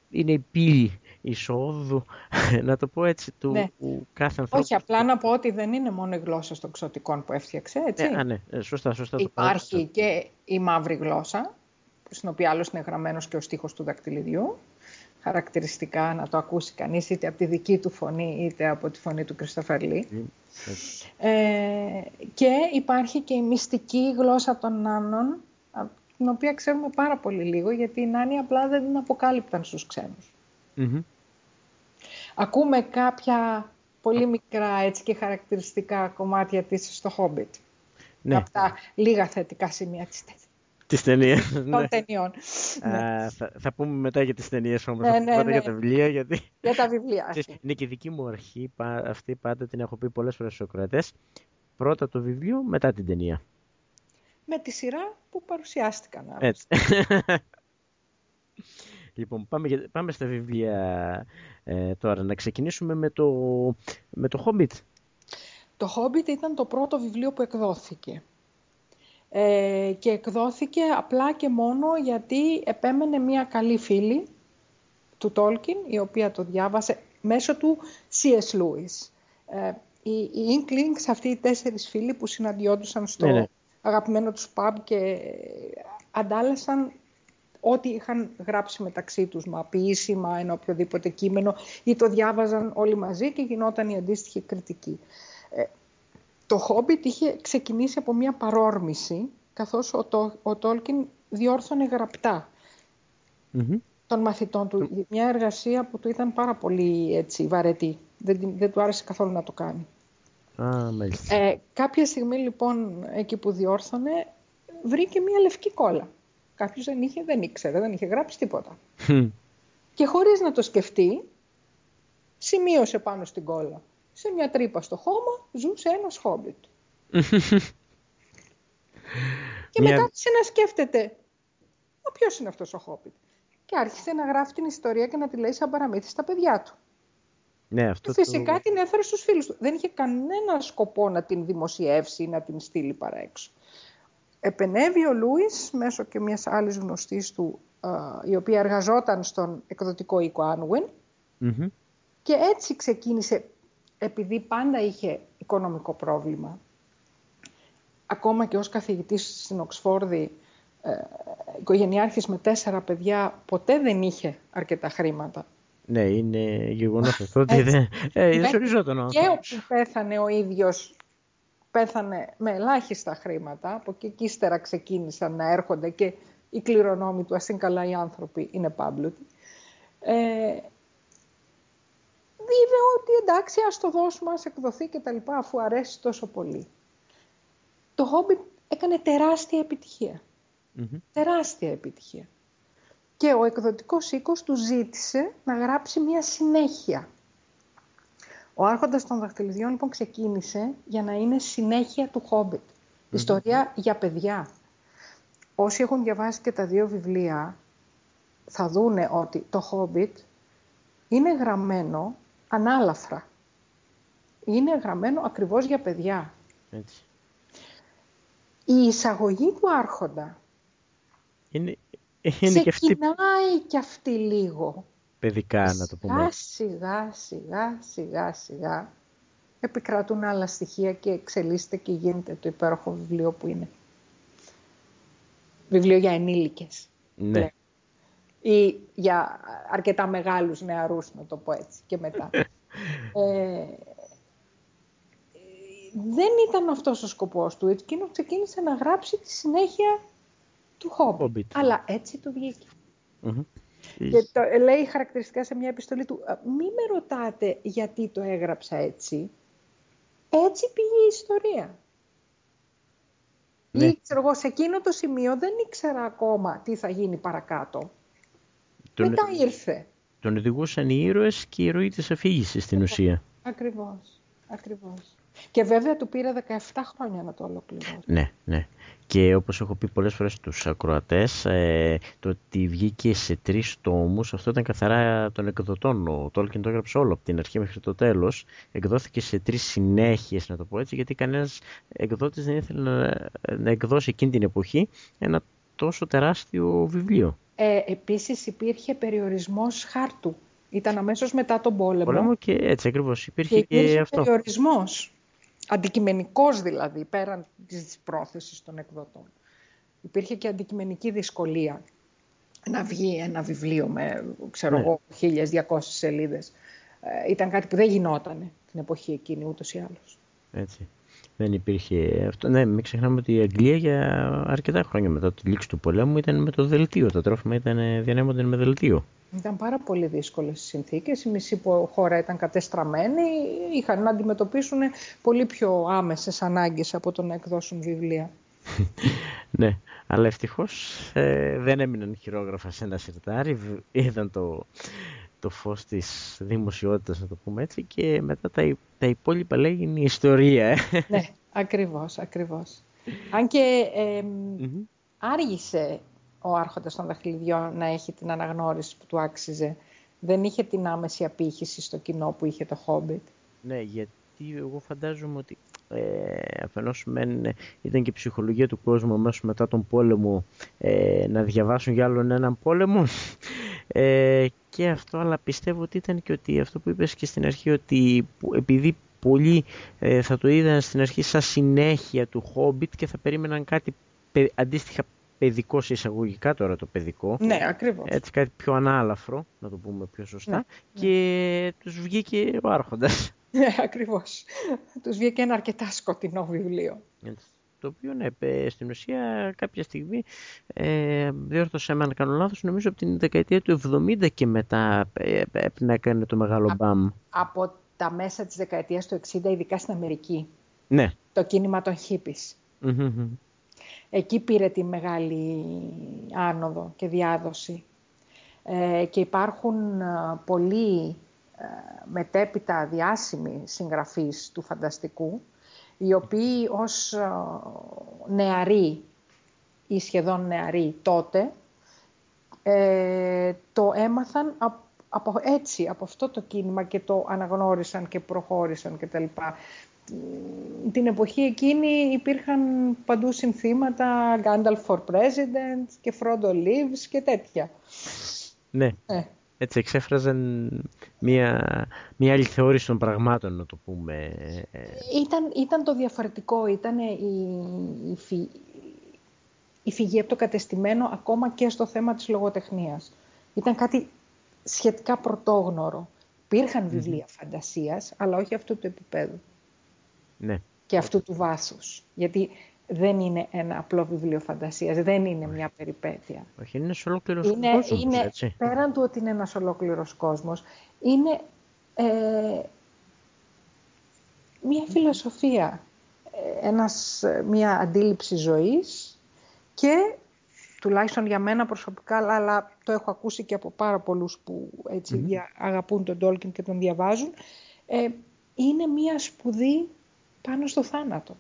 είναι η πύλη εισόδου, να το πω έτσι, του ναι. κάθε ανθρώπου. Όχι, απλά να πω ότι δεν είναι μόνο η γλώσσα των ξωτικών που έφτιαξε, έτσι. Ναι, ναι, ε, σωστά, σωστά. Υπάρχει και η μαύρη γλώσσα, στην οποία άλλως είναι γραμμένος και ο στίχος του δακτυλιδιού. Χαρακτηριστικά να το ακούσει κανείς είτε από τη δική του φωνή είτε από τη φωνή του Κριστοφερλή. Ε, και υπάρχει και η μυστική γλώσσα των νάνων, την οποία ξέρουμε πάρα πολύ λίγο, γιατί οι νάνοι απλά δεν την αποκάλυπταν στους ξένους. Ακούμε κάποια πολύ μικρά έτσι και χαρακτηριστικά κομμάτια της στο Hobbit. Ναι. Από τα λίγα θετικά σημεία της Τη ταινία. Των ναι. ταινιών. Ναι. θα, θα πούμε μετά για τις ταινίες όμως. Ναι, ναι, ναι, για τα βιβλία. Γιατί... Για τα βιβλία. είναι και δική μου αρχή. Αυτή πάντα την έχω πει πολλές φορές στους Πρώτα το βιβλίο, μετά την ταινία. Με τη σειρά που παρουσιάστηκαν. Έτσι. Λοιπόν, πάμε, πάμε στα βιβλία ε, τώρα. Να ξεκινήσουμε με το, με το Hobbit. Το Hobbit ήταν το πρώτο βιβλίο που εκδόθηκε. Ε, και εκδόθηκε απλά και μόνο γιατί επέμενε μία καλή φίλη του Τόλκιν, η οποία το διάβασε μέσω του C.S. Lewis. Ε, οι, οι Inklings, αυτοί οι τέσσερις φίλοι που συναντιόντουσαν στο ναι, ναι. αγαπημένο τους pub και αντάλλασαν ό,τι είχαν γράψει μεταξύ τους, μα ποιήσιμα, ένα οποιοδήποτε κείμενο, ή το διάβαζαν όλοι μαζί και γινόταν η αντίστοιχη κριτική. Ε, το Hobbit είχε ξεκινήσει από μια παρόρμηση, καθώς ο, το, ο Τόλκιν διόρθωνε γραπτά των μαθητών του. Μια εργασία που του ήταν πάρα πολύ έτσι, βαρετή. Δεν, δεν του άρεσε καθόλου να το κάνει. Α, ε, κάποια στιγμή λοιπόν εκεί που διόρθωνε βρήκε μια λευκή κόλλα. Κάποιος δεν είχε, δεν ήξερε, δεν είχε γράψει τίποτα. Και χωρίς να το σκεφτεί, σημείωσε πάνω στην κόλλα. Σε μια τρύπα στο χώμα ζούσε ένας χόμπιτ. και μετά άρχισε να σκέφτεται, ο ποιος είναι αυτός ο χόμπιτ. Και άρχισε να γράφει την ιστορία και να τη λέει σαν παραμύθι στα παιδιά του. Ναι, αυτό Φυσικά το... την έφερε στους φίλους του. Δεν είχε κανένα σκοπό να την δημοσιεύσει ή να την στείλει παρά έξω επενεύει ο Λούις μέσω και μιας άλλης γνωστής του, η οποία εργαζόταν στον εκδοτικό οίκο και έτσι ξεκίνησε, επειδή πάντα είχε οικονομικό πρόβλημα, ακόμα και ως καθηγητής στην Οξφόρδη, ε, οικογενειάρχης με τέσσερα παιδιά, ποτέ δεν είχε αρκετά χρήματα. Ναι, είναι γεγονός αυτό ότι δεν... Ε, και όπου πέθανε ο ίδιος πέθανε με ελάχιστα χρήματα, από εκεί και ύστερα ξεκίνησαν να έρχονται και οι κληρονόμοι του, ας είναι καλά οι άνθρωποι, είναι πάμπλουτοι. Ε, είδε ότι εντάξει, ας το δώσουμε, ας εκδοθεί και τα λοιπά, αφού αρέσει τόσο πολύ. Το Hobbit έκανε τεράστια Τεράστια επιτυχία. Και ο εκδοτικός οίκος του ζήτησε να γράψει μια συνέχεια ο Άρχοντας των Δαχτυλιδιών λοιπόν ξεκίνησε για να είναι συνέχεια του Χόμπιτ. Ιστορία για παιδιά. Όσοι έχουν διαβάσει και τα δύο βιβλία, θα δούνε ότι το Hobbit είναι γραμμένο ανάλαφρα. Είναι γραμμένο ακριβώς για παιδιά. Έτσι. Η εισαγωγή του άρχοντα Είναι, είναι και αυτή ξεκινάει και αυτή λίγο. παιδικά, να το πούμε. Σιγά, σιγά, σιγά, σιγά, σιγά επικρατούν άλλα στοιχεία και εξελίσσεται και γίνεται το υπέροχο βιβλίο που είναι. Βιβλίο για ενήλικες. Ναι. Ή για αρκετά μεγάλους νεαρούς, να το πω έτσι, και μετά. ε, δεν ήταν αυτός ο σκοπός του. Εκείνο ξεκίνησε να γράψει τη συνέχεια του Hobbit. Hobbit. Αλλά έτσι του βγήκε. Μμμ. Και το, λέει χαρακτηριστικά σε μια επιστολή του, «Α, μη με ρωτάτε γιατί το έγραψα έτσι. Έτσι πήγε η ιστορία. Ναι. Ή, ξέρω εγώ, σε εκείνο το σημείο δεν ήξερα ακόμα τι θα γίνει παρακάτω. Τον, Μετά ήρθε. τον οδηγούσαν οι ήρωες και η ροή της αφήγησης στην ουσία. Ακριβώς. Ακριβώς. Και βέβαια του πήρε 17 χρόνια να το ολοκληρώσει. Ναι, ναι. Και όπως έχω πει πολλές φορές στους ακροατές, ε, το ότι βγήκε σε τρεις τόμους, αυτό ήταν καθαρά των εκδοτών. Ο Τόλκιν το έγραψε όλο από την αρχή μέχρι το τέλος. Εκδόθηκε σε τρεις συνέχειες, να το πω έτσι, γιατί κανένας εκδότης δεν ήθελε να, να εκδώσει εκείνη την εποχή ένα τόσο τεράστιο βιβλίο. Ε, επίσης υπήρχε περιορισμός χάρτου. Ήταν αμέσως μετά τον πόλεμο. Πολέμο και έτσι ακριβώς Και υπήρχε και, υπήρχε αυτό. περιορισμός. Αντικειμενικός δηλαδή, πέραν της πρόθεσης των εκδοτών. Υπήρχε και αντικειμενική δυσκολία να βγει ένα βιβλίο με, ξέρω Ναι. εγώ, 1200 σελίδες. Ε, ήταν κάτι που δεν γινότανε την εποχή εκείνη ούτως ή άλλως. Έτσι. Δεν υπήρχε αυτό. Ναι, μην ξεχνάμε ότι η Αγγλία για αρκετά χρόνια μετά τη λήξη του πολέμου ήταν με το δελτίο. Τα τρόφιμα ήταν, διανέμονταν με δελτίο. Ήταν πάρα πολύ δύσκολες οι συνθήκες. Η μισή πο- χώρα ήταν κατεστραμμένη. Είχαν να αντιμετωπίσουν πολύ πιο άμεσες ανάγκες από το να εκδώσουν βιβλία. Ναι, αλλά ευτυχώς δεν έμειναν χειρόγραφα σε ένα σιρτάρι. Β- Είδαν το, το φως της δημοσιότητας, να το πούμε έτσι, και μετά τα, υ- τα υπόλοιπα λέγει η ιστορία. ε. ναι, ακριβώς, ακριβώς. Αν και εμ, Μμμ. άργησε ο άρχοντας των δαχτυλιδιών να έχει την αναγνώριση που του άξιζε. Δεν είχε την άμεση απήχηση στο κοινό που είχε το Hobbit. Ναι, γιατί εγώ φαντάζομαι ότι ε, αφενός μεν ε, ήταν και η ψυχολογία του κόσμου αμέσως μετά τον πόλεμο ε, να διαβάσουν για άλλον έναν πόλεμο ε, και αυτό, αλλά πιστεύω ότι ήταν και ότι αυτό που είπες και στην αρχή ότι που- επειδή πολλοί ε, θα το είδαν στην αρχή σαν συνέχεια του Hobbit και θα περίμεναν κάτι παι- αντίστοιχα παιδικό σε εισαγωγικά τώρα το παιδικό Ναι, ακριβώς. έτσι κάτι πιο ανάλαφρο, να το πούμε πιο σωστά, Ναι, και τους βγήκε ο άρχοντας. Ναι, ακριβώς. Τους βγήκε ένα αρκετά σκοτεινό βιβλίο. Έτσι. Το οποίο ναι, ε, στην ουσία κάποια στιγμή, ε, διόρθωσα με αν κάνω λάθος, νομίζω από την δεκαετία του 70 και μετά ε, ε, να έκανε το μεγάλο μπαμ. Από τα μέσα της δεκαετίας του 60, ειδικά στην Αμερική, Ναι. το κίνημα των hippies. Μμμ, μμμ. Εκεί πήρε τη μεγάλη άνοδο και διάδοση. Ε, και υπάρχουν ε, πολλοί ε, μετέπειτα διάσημοι συγγραφείς του φανταστικού, οι οποίοι ως ε, νεαροί ή σχεδόν νεαροί τότε, ε, το έμαθαν απ- από έτσι, από αυτό το κίνημα και το αναγνώρισαν και προχώρησαν κτλ. Την εποχή εκείνη υπήρχαν παντού συνθήματα Gandalf for President και Frodo Lives και τέτοια. Ναι, Ε, έτσι εξέφραζαν μια, μια άλλη θεώρηση των πραγμάτων, να το πούμε. ε, ήταν, ήταν το διαφορετικό, ήταν η, η, φυ- η φυγή από το κατεστημένο ακόμα και στο θέμα της λογοτεχνίας. Ήταν κάτι σχετικά πρωτόγνωρο. Υπήρχαν βιβλία φαντασίας, αλλά όχι αυτού του επίπεδου Ναι. και αυτού του βάθους. Γιατί δεν είναι ένα απλό βιβλίο φαντασίας, δεν είναι μια περιπέτεια. Όχι, είναι σε ολόκληρος Είναι, κόσμο, είναι έτσι. πέραν του ότι είναι ένας ολόκληρος κόσμος, είναι ε, μια φιλοσοφία, ε, ένας, ε, μια αντίληψη ζωής και τουλάχιστον για μένα προσωπικά, αλλά, αλλά το έχω ακούσει και από πάρα πολλούς που έτσι, δια- αγαπούν τον Τόλκιν και τον διαβάζουν, ε, είναι μια σπουδή πάνω στο θάνατο.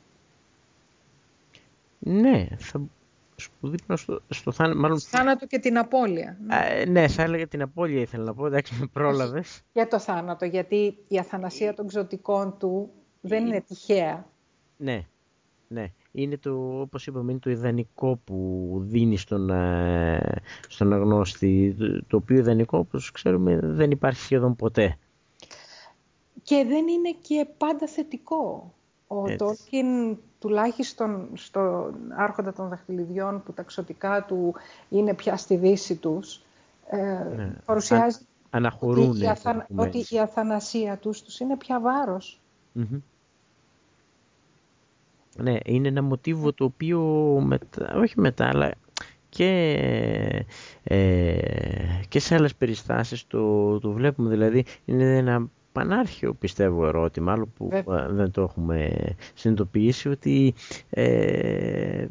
Ναι, θα, που δείχνω στο, στο θάνατο. Μάλλον... Θάνατο και την απώλεια. Ναι. ναι, θα έλεγα την απώλεια ήθελα να πω. Εντάξει, με πρόλαβες. Για το θάνατο, γιατί η αθανασία των ξωτικών του δεν είναι τυχαία. Ναι, ναι. Είναι το, όπως είπαμε, είναι το ιδανικό που δίνει στον, ε, στον αγνώστη, το οποίο ιδανικό, όπως ξέρουμε, δεν υπάρχει σχεδόν ποτέ. Και δεν είναι και πάντα θετικό. Ο Τόλκιν, τουλάχιστον στο άρχοντα των δαχτυλιδιών, που τα ξωτικά του είναι πια στη δύση τους, ε, ναι. παρουσιάζει ότι, η αθανα... ότι η αθανασία τους, τους είναι πια βαρος Ναι, είναι ένα μοτίβο το οποίο, μετα... όχι μετά, αλλά και, ε, και σε άλλες περιστάσεις το, το βλέπουμε. Δηλαδή, είναι ένα πανάρχιο πιστεύω ερώτημα, άλλο που δεν το έχουμε συνειδητοποιήσει, ότι ε,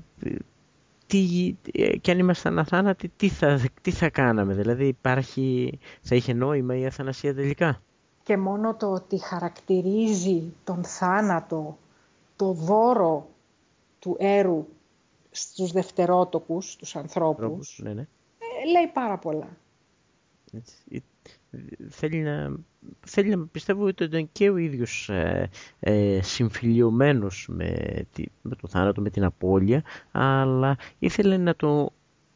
τι, ε, και αν ήμασταν αθάνατοι, τι θα, τι θα κάναμε, δηλαδή υπάρχει, θα είχε νόημα η αθανασία τελικά; Και μόνο το ότι χαρακτηρίζει τον θάνατο, το δώρο του έρου στους δευτερότοκους, τους ανθρώπους, ναι, ναι. Ε, λέει πάρα πολλά. Έτσι θέλει να, θέλει να πιστεύω ότι ήταν και ο ίδιος ε, ε, συμφιλιωμένος με, τη, με το θάνατο, με την απώλεια, αλλά ήθελε να το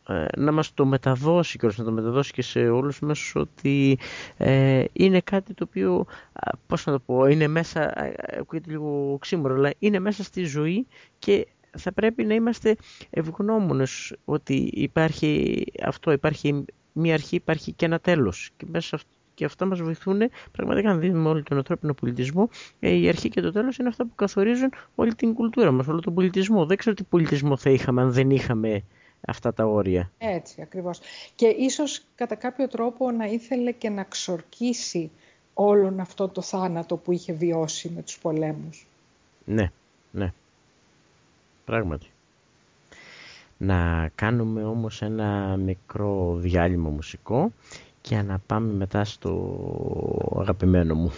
ε, να μας το μεταδώσει και να το μεταδώσει και σε όλους μας ότι ε, είναι κάτι το οποίο, πώς να το πω, είναι μέσα, ακούγεται λίγο ξύμορο, αλλά είναι μέσα στη ζωή και θα πρέπει να είμαστε ευγνώμονες ότι υπάρχει αυτό, υπάρχει μία αρχή υπάρχει και ένα τέλος. Και, μέσα και αυτά μας βοηθούν πραγματικά να δίνουμε όλο τον ανθρώπινο πολιτισμό. Ε, η αρχή και το τέλος είναι αυτά που καθορίζουν όλη την κουλτούρα μας, όλο τον πολιτισμό. Δεν ξέρω τι πολιτισμό θα είχαμε αν δεν είχαμε αυτά τα όρια. Έτσι ακριβώς. Και ίσως κατά κάποιο τρόπο να ήθελε και να ξορκίσει όλον αυτό το θάνατο που είχε βιώσει με τους πολέμους. Ναι, ναι. Πράγματι. Να κάνουμε όμως ένα μικρό διάλειμμα μουσικό και να πάμε μετά στο αγαπημένο μου.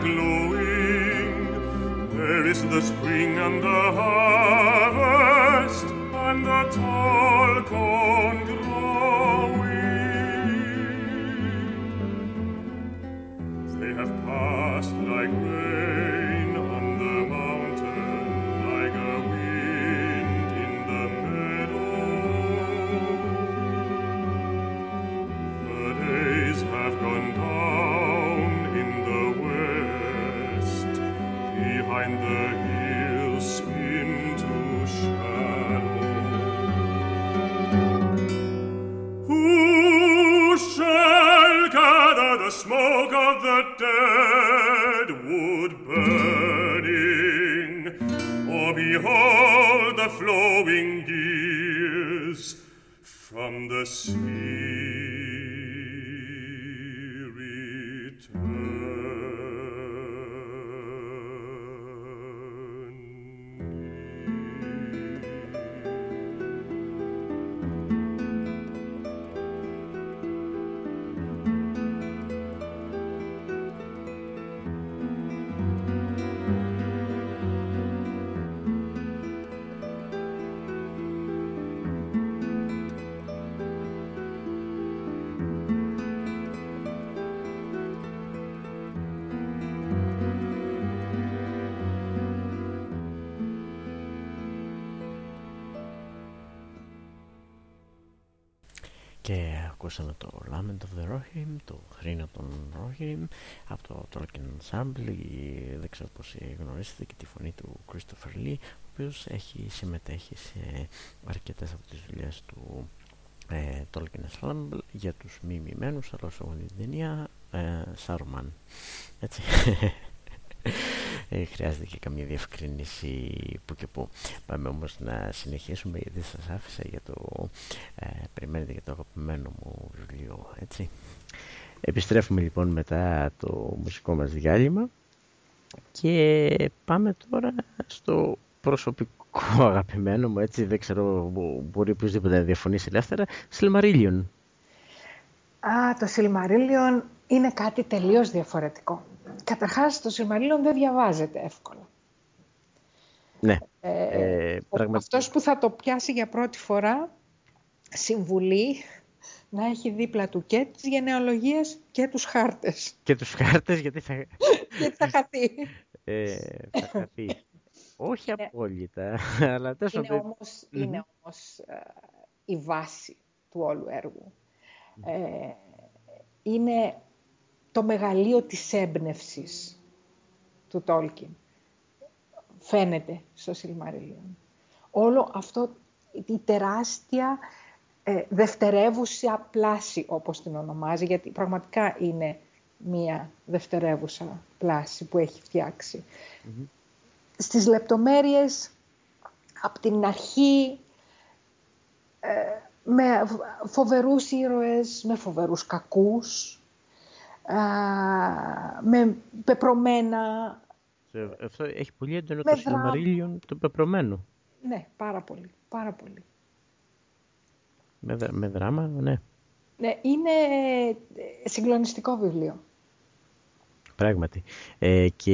glowing, there is the spring and the harvest, and the tall corn growing. They have passed like rain. dead wood burning. Or behold the flowing gears from the sea. The Rohirrim, το Χρήνα των Rohirrim από το Tolkien Ensemble, δεν ξέρω πώς γνωρίζετε και τη φωνή του Christopher Lee, ο οποίος έχει συμμετέχει σε αρκετές από τις δουλειές του ε, Tolkien Ensemble για τους μη μημένους, αλλά όσο την ταινία ε, Saruman. Έτσι. ε, χρειάζεται και καμία διευκρίνηση που και που. Πάμε όμως να συνεχίσουμε γιατί σας άφησα για το ε, περιμένετε για το αγαπημένο μου βιβλίο έτσι. Επιστρέφουμε λοιπόν μετά το μουσικό μας διάλειμμα και πάμε τώρα στο προσωπικό αγαπημένο μου έτσι δεν ξέρω μπορεί οποιοδήποτε να διαφωνήσει ελεύθερα Silmarillion. Α, το Silmarillion είναι κάτι τελείως διαφορετικό. Καταρχάς, το Silmarillion δεν διαβάζεται εύκολα. Ναι. Ε, ε, Αυτός που θα το πιάσει για πρώτη φορά, συμβουλή να έχει δίπλα του και τις γενεολογίες και τους χάρτες. Και τους χάρτες γιατί θα... γιατί θα χαθεί. Ε, θα χαθεί. Όχι ναι. απόλυτα, αλλά τόσο... Είναι όμως, είναι όμως ε, η βάση του όλου έργου. Ε, είναι το μεγαλείο της έμπνευσης του Τόλκιν. Φαίνεται στο Σιλμαριλίον. Όλο αυτό, η τεράστια ε, δευτερεύουσα πλάση, όπως την ονομάζει, γιατί πραγματικά είναι μία δευτερεύουσα πλάση που έχει φτιάξει. Στις λεπτομέρειες, από την αρχή, ε, με φοβερούς ήρωες, με φοβερούς κακούς, με πεπρωμένα. Αυτό έχει πολύ έντονο το Σιλμαρίλιον το πεπρωμένο. Ναι, πάρα πολύ, πάρα πολύ. Με, με δράμα, ναι. Ναι, είναι συγκλονιστικό βιβλίο. Πράγματι. Ε, και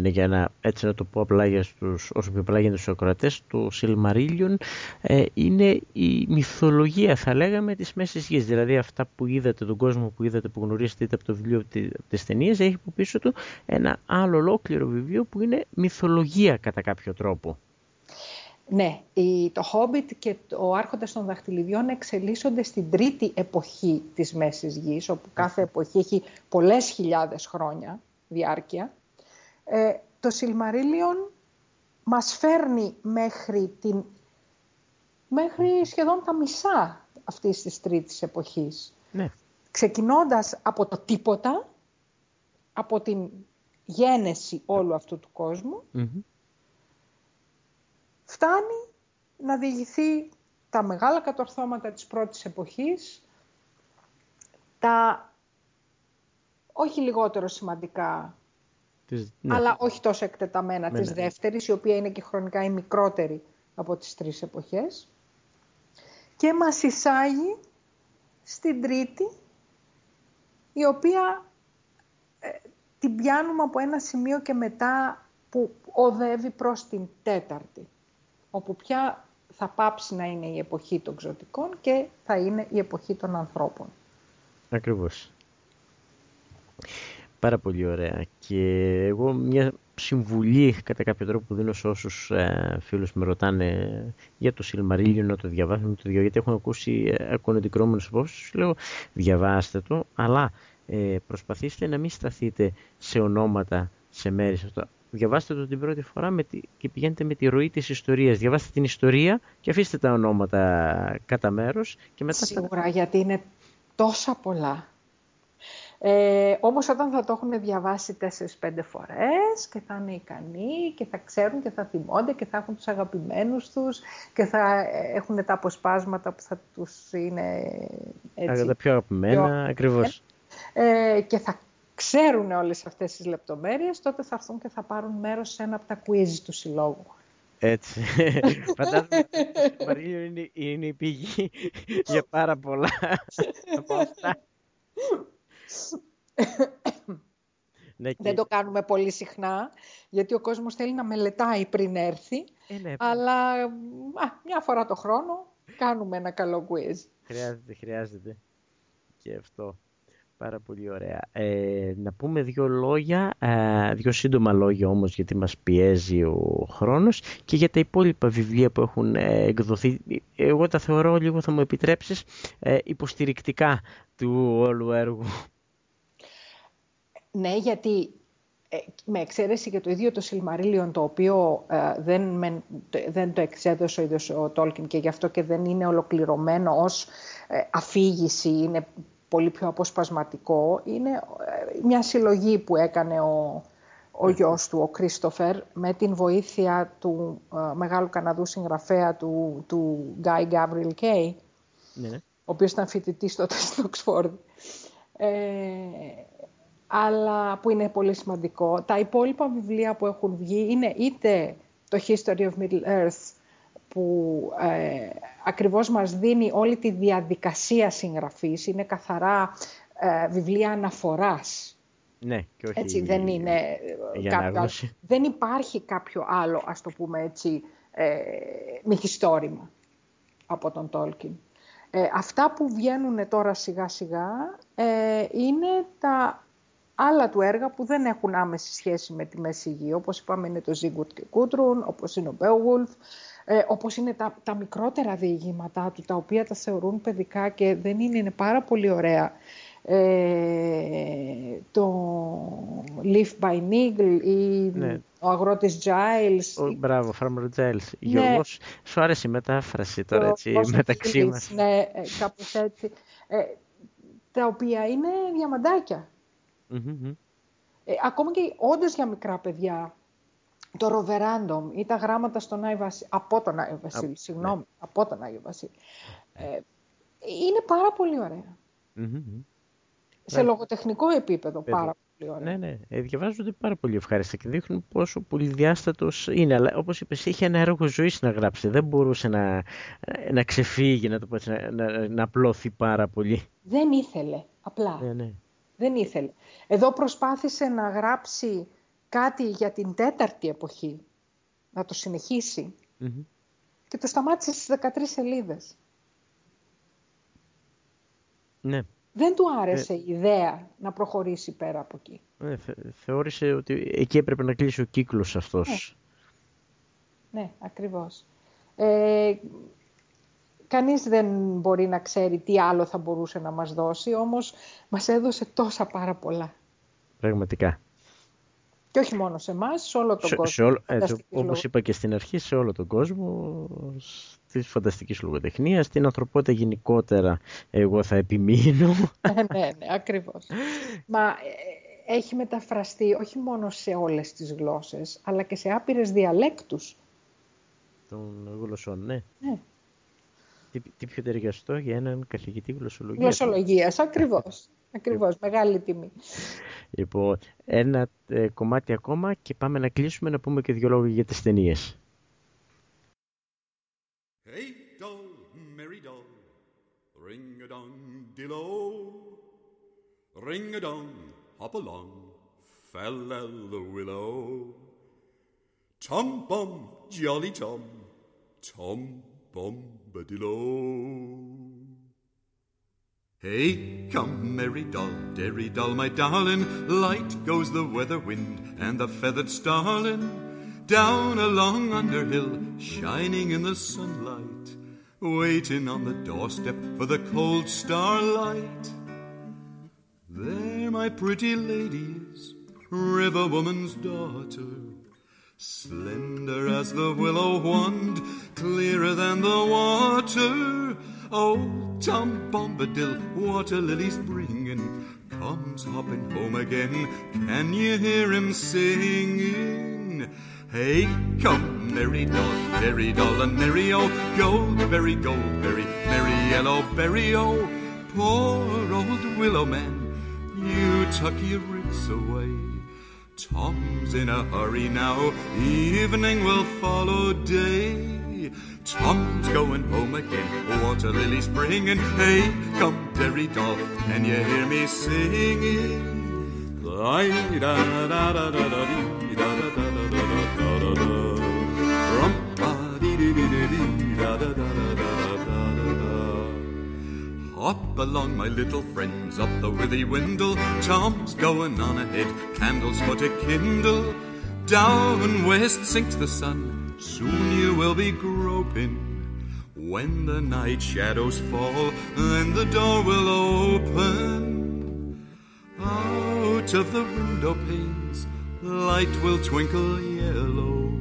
ναι, για να, έτσι να το πω απλά για στους, όσο πιο απλά για τους ακροατές, το Silmarillion ε, είναι η μυθολογία θα λέγαμε της Μέσης Γης. Δηλαδή αυτά που είδατε, τον κόσμο που είδατε, που γνωρίζετε είτε από το βιβλίο της ταινίας, έχει από πίσω του ένα άλλο ολόκληρο βιβλίο που είναι μυθολογία κατά κάποιο τρόπο. Ναι, το Hobbit και ο Άρχοντας των Δαχτυλιδιών εξελίσσονται στην τρίτη εποχή της Μέσης Γης, όπου κάθε εποχή έχει πολλές χιλιάδες χρόνια διάρκεια. Ε, το Silmarillion μας φέρνει μέχρι, την, μέχρι σχεδόν τα μισά αυτής της τρίτης εποχής. Ναι. Ξεκινώντας από το τίποτα, από την γένεση όλου αυτού του κοσμου φτάνει να διηγηθεί τα μεγάλα κατορθώματα της πρώτης εποχής, τα όχι λιγότερο σημαντικά, ναι. αλλά όχι τόσο εκτεταμένα ναι, της ναι. δεύτερης, η οποία είναι και χρονικά η μικρότερη από τις τρεις εποχές, και μας εισάγει στην τρίτη, η οποία ε, την πιάνουμε από ένα σημείο και μετά που οδεύει προς την τέταρτη όπου πια θα πάψει να είναι η εποχή των ξωτικών και θα είναι η εποχή των ανθρώπων. Ακριβώς. Πάρα πολύ ωραία. Και εγώ μια συμβουλή κατά κάποιο τρόπο που δίνω σε όσους ε, φίλους με ρωτάνε για το Σιλμαρίλιο να το διαβάσουν, το γιατί έχουν ακούσει ε, ακονετικρόμενους απόψεις, λέω διαβάστε το, αλλά ε, προσπαθήστε να μην σταθείτε σε ονόματα, σε μέρη, διαβάστε το την πρώτη φορά με τη, και πηγαίνετε με τη ροή της ιστορίας. Διαβάστε την ιστορία και αφήστε τα ονόματα κατά μέρος. Μετά... Σίγουρα, γιατί είναι τόσα πολλά. Ε, όμως όταν θα το έχουν διαβάσει 4-5 φορές και θα είναι ικανοί και θα ξέρουν και θα θυμώνται και θα έχουν τους αγαπημένους τους και θα έχουν τα αποσπάσματα που θα τους είναι έτσι, τα πιο αγαπημένα, πιο... ακριβώς. Ε, και θα ξέρουν όλες αυτές τις λεπτομέρειες, τότε θα έρθουν και θα πάρουν μέρος σε ένα από τα quiz του συλλόγου. Έτσι. Φαντάζομαι ότι το είναι, είναι η πηγή για πάρα πολλά από αυτά. Ναι, Δεν το κάνουμε πολύ συχνά, γιατί ο κόσμος θέλει να μελετάει πριν έρθει. Ε, ναι, αλλά μια φορά το χρόνο κάνουμε ένα καλό quiz. Χρειάζεται, χρειάζεται. Και αυτό. Πάρα πολύ ωραία. Ε, να πούμε δύο λόγια, ε, δύο σύντομα λόγια όμως γιατί μας πιέζει ο χρόνος και για τα υπόλοιπα βιβλία που έχουν ε, εκδοθεί. Εγώ τα θεωρώ λίγο, θα μου επιτρέψεις, ε, υποστηρικτικά του όλου έργου. Ναι, γιατί με εξαίρεση και το ίδιο το Σιλμαρίλιον, το οποίο δεν, δεν το εξέδωσε ο ίδιος ο Τόλκιν και γι' αυτό και δεν είναι ολοκληρωμένο ως αφήγηση, είναι πολύ πιο αποσπασματικό είναι ε, μια συλλογή που έκανε ο, ο γιος του, ο Κρίστοφερ, με την βοήθεια του ε, μεγάλου Καναδού συγγραφέα του, του Guy Gabriel Kay, ναι. ο οποίος ήταν φοιτητής τότε στην Οξφόρδη. Ε, αλλά που είναι πολύ σημαντικό. Τα υπόλοιπα βιβλία που έχουν βγει είναι είτε το History of Middle Earth, που ε, ακριβώς μας δίνει όλη τη διαδικασία συγγραφής. Είναι καθαρά ε, βιβλία αναφοράς. Ναι, και όχι έτσι, δεν είναι κάποιο, Δεν υπάρχει κάποιο άλλο, ας το πούμε έτσι, ε, μυθιστόρημα από τον Τόλκιν. Ε, αυτά που βγαίνουν τώρα σιγά σιγά ε, είναι τα άλλα του έργα που δεν έχουν άμεση σχέση με τη Μέση Γη. Όπως είπαμε είναι το Ζίγκουρτ και Κούτρουν, όπως είναι ο Μπέογουλφ, ε, όπως είναι τα, τα μικρότερα διηγήματά του, τα οποία τα θεωρούν παιδικά και δεν είναι, είναι πάρα πολύ ωραία. Ε, το Leaf by Nigel ή ναι. ο αγρότης Giles. Ο, μπράβο, Farmer Giles. Ναι. Γιώργος, σου άρεσε η μετάφραση τώρα, το, έτσι, μεταξύ μας. Ναι, ε, κάπως έτσι. Ε, τα οποία είναι διαμαντάκια. Ε, ακόμα και όντως για μικρά παιδιά το Ροβεράντομ ή τα γράμματα στον Άι από τον Άιο Βασίλη, συγγνώμη, ναι. από τον Άιο Βασίλη. Ε, είναι πάρα πολύ Σε λογοτεχνικό επίπεδο πάρα πολύ ωραία. Ναι, ναι. Ε, διαβάζονται πάρα πολύ ευχάριστα και δείχνουν πόσο πολυδιάστατος είναι. Αλλά όπως είπες, είχε ένα έργο ζωής να γράψει. Δεν μπορούσε να, να ξεφύγει, να το πω έτσι, να, να, να απλώθει πάρα πολύ. Δεν ήθελε. Απλά. Ναι, ναι. Δεν ήθελε. Εδώ προσπάθησε να γράψει κάτι για την τέταρτη εποχή, να το συνεχισει και το σταμάτησε στις 13 σελίδες. Ναι. Δεν του άρεσε ε, η ιδέα να προχωρήσει πέρα από εκεί. Ναι, θεώρησε ότι εκεί έπρεπε να κλείσει ο κύκλος αυτός. Ναι, ναι ακριβώς. Ε, κανείς δεν μπορεί να ξέρει τι άλλο θα μπορούσε να μας δώσει, όμως μας έδωσε τόσα πάρα πολλά. Πραγματικά. Και όχι μόνο σε εμάς, σε όλο τον κόσμο. όλο, όπως είπα και στην αρχή, σε όλο τον κόσμο τη φανταστική λογοτεχνία, στην ανθρωπότητα γενικότερα, εγώ θα επιμείνω. ναι, ναι, ναι ακριβώς. Μα ε, έχει μεταφραστεί όχι μόνο σε όλες τις γλώσσες, αλλά και σε άπειρες διαλέκτους. Των γλωσσών, ναι. ναι. Τι, τι πιο ταιριαστό για έναν καθηγητή γλωσσολογίας. Γλωσσολογίας, ακριβώς. Ακριβώς, μεγάλη τιμή. Λοιπόν, ένα ε, κομμάτι ακόμα και πάμε να κλείσουμε να πούμε και δύο λόγια για τις ταινίες. Hey doll, merry doll, ring a dong dillo, ring a dong, hop along, fell the willow. Tom bum, jolly Tom, Tom bum badillo. Hey, come, merry doll, derry doll, my darling, light goes the weather wind and the feathered starling, down along Underhill, shining in the sunlight, waiting on the doorstep for the cold starlight. There, my pretty lady is, river woman's daughter, slender as the willow wand, clearer than the water. Oh, Tom Bombadil, water lilies bringing, comes hopping home again. Can you hear him singing? Hey, come, merry doll, merry doll, and merry oh, goldberry, goldberry, merry yellow berry oh. Poor old willow man, you tuck your roots away. Tom's in a hurry now, evening will follow day. Tom's going home again. Water lilies bringing. Hey, come, Derry doll, can you hear me singing? Up along my little friends, up the withy windle. Tom's going on ahead, candles for to kindle. Down west sinks the sun, soon you will be groping. When the night shadows fall, then the door will open. Out of the window panes, light will twinkle yellow.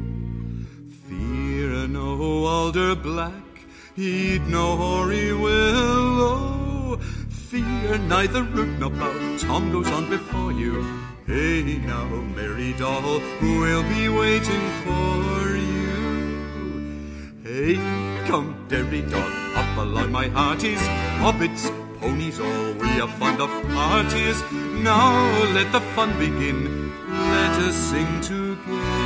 Fear no alder black, heed no hoary willow. Fear neither root nor bough, Tom goes on before you. Hey now, merry doll, we'll be waiting for you. Hey, come, derry dog, up along my hearties, hobbits, ponies, all we are fond of parties. Now let the fun begin, let us sing together.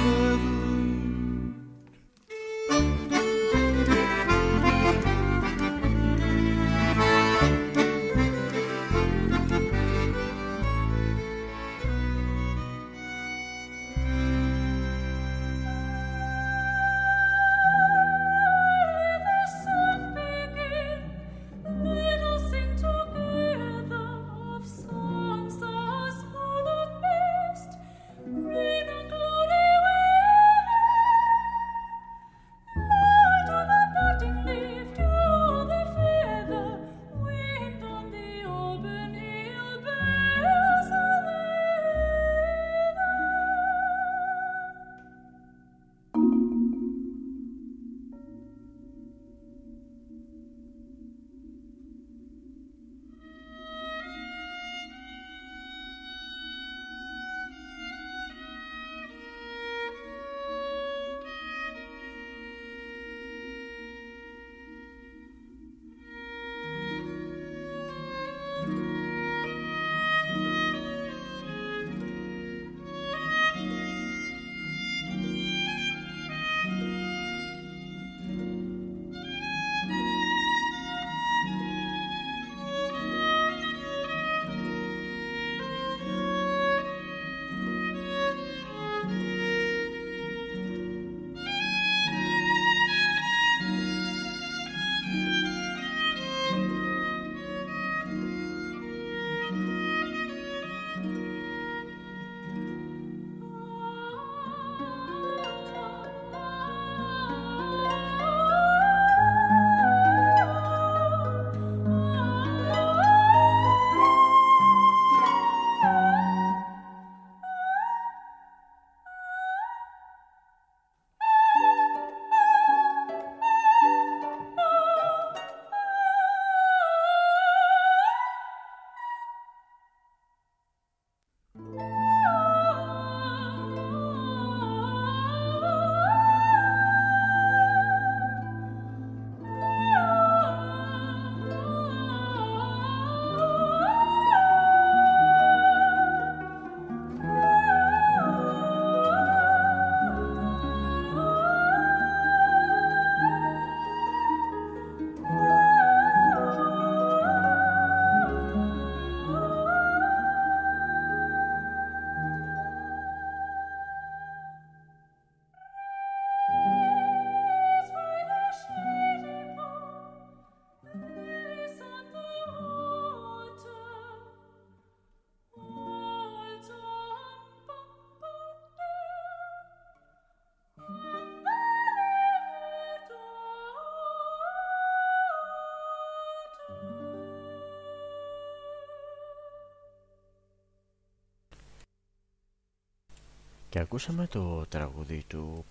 Και ακούσαμε το τραγούδι του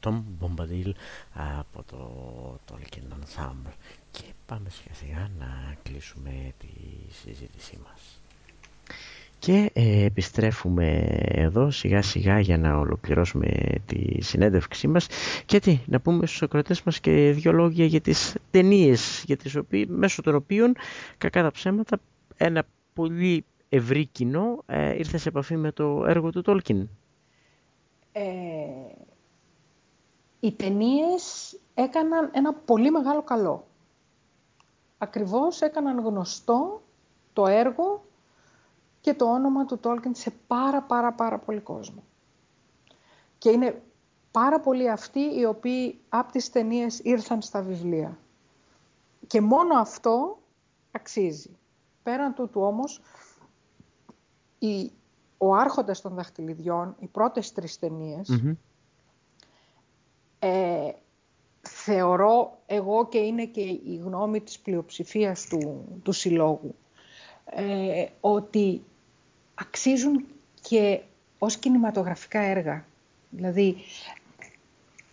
Tom Bombadil από το Tolkien Ensemble και πάμε σιγά σιγά να κλείσουμε τη συζήτησή μας. Και ε, επιστρέφουμε εδώ σιγά σιγά για να ολοκληρώσουμε τη συνέντευξή μας και τι, να πούμε στους ακροατές μας και δύο λόγια για τις ταινίες για τις οποίες, μέσω των οποίων κακά τα ψέματα ένα πολύ ευρύ κοινό ε, ήρθε σε επαφή με το έργο του Tolkien. Ε, οι ταινίες έκαναν ένα πολύ μεγάλο καλό. Ακριβώς έκαναν γνωστό το έργο και το όνομα του Τόλκιν σε πάρα πάρα πάρα πολύ κόσμο. Και είναι πάρα πολλοί αυτοί οι οποίοι από τις ταινίες ήρθαν στα βιβλία. Και μόνο αυτό αξίζει. Πέραν τούτου όμως, η, ο άρχοντας των δαχτυλιδιών, οι πρώτες τρεις ε, θεωρώ εγώ και είναι και η γνώμη της πλειοψηφίας του, του συλλόγου, ε, ότι αξίζουν και ως κινηματογραφικά έργα. Δηλαδή,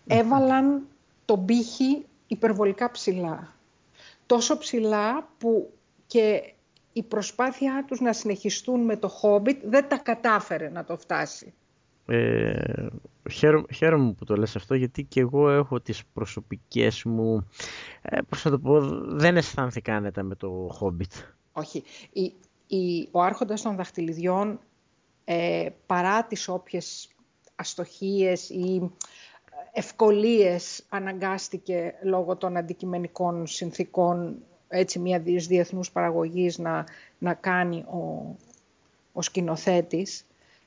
έβαλαν τον πύχη υπερβολικά ψηλά. Τόσο ψηλά που και η προσπάθειά τους να συνεχιστούν με το Hobbit δεν τα κατάφερε να το φτάσει. Ε, χαίρομαι, που το λες αυτό γιατί και εγώ έχω τις προσωπικές μου, ε, πώς θα το πω, δεν αισθάνθηκα άνετα με το Hobbit. Όχι. Η, η, ο άρχοντας των δαχτυλιδιών ε, παρά τις όποιες αστοχίες ή ευκολίες αναγκάστηκε λόγω των αντικειμενικών συνθήκων έτσι μια διεθνούς παραγωγής να, να κάνει ο, ο σκηνοθέτης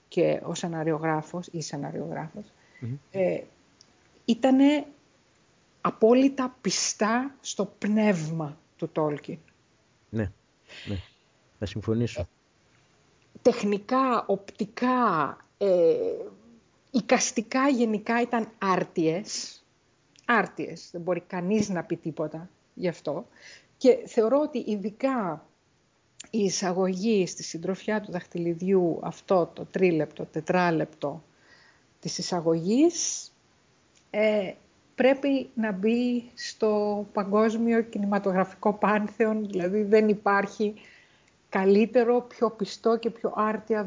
και ο σεναριογράφος ή σεναριογράφος, ε, ήτανε απόλυτα πιστά στο πνεύμα του Τόλκιν. Ναι, ναι. Θα συμφωνήσω. Τεχνικά, οπτικά, ε, οικαστικά γενικά ήταν άρτιες. Άρτιες, δεν μπορεί κανείς να πει τίποτα γι' αυτό. Και θεωρώ ότι ειδικά η εισαγωγή στη συντροφιά του δαχτυλιδιού, αυτό το τρίλεπτο, τετράλεπτο της εισαγωγής, ε, πρέπει να μπει στο παγκόσμιο κινηματογραφικό πάνθεον, δηλαδή δεν υπάρχει καλύτερο, πιο πιστό και πιο άρτια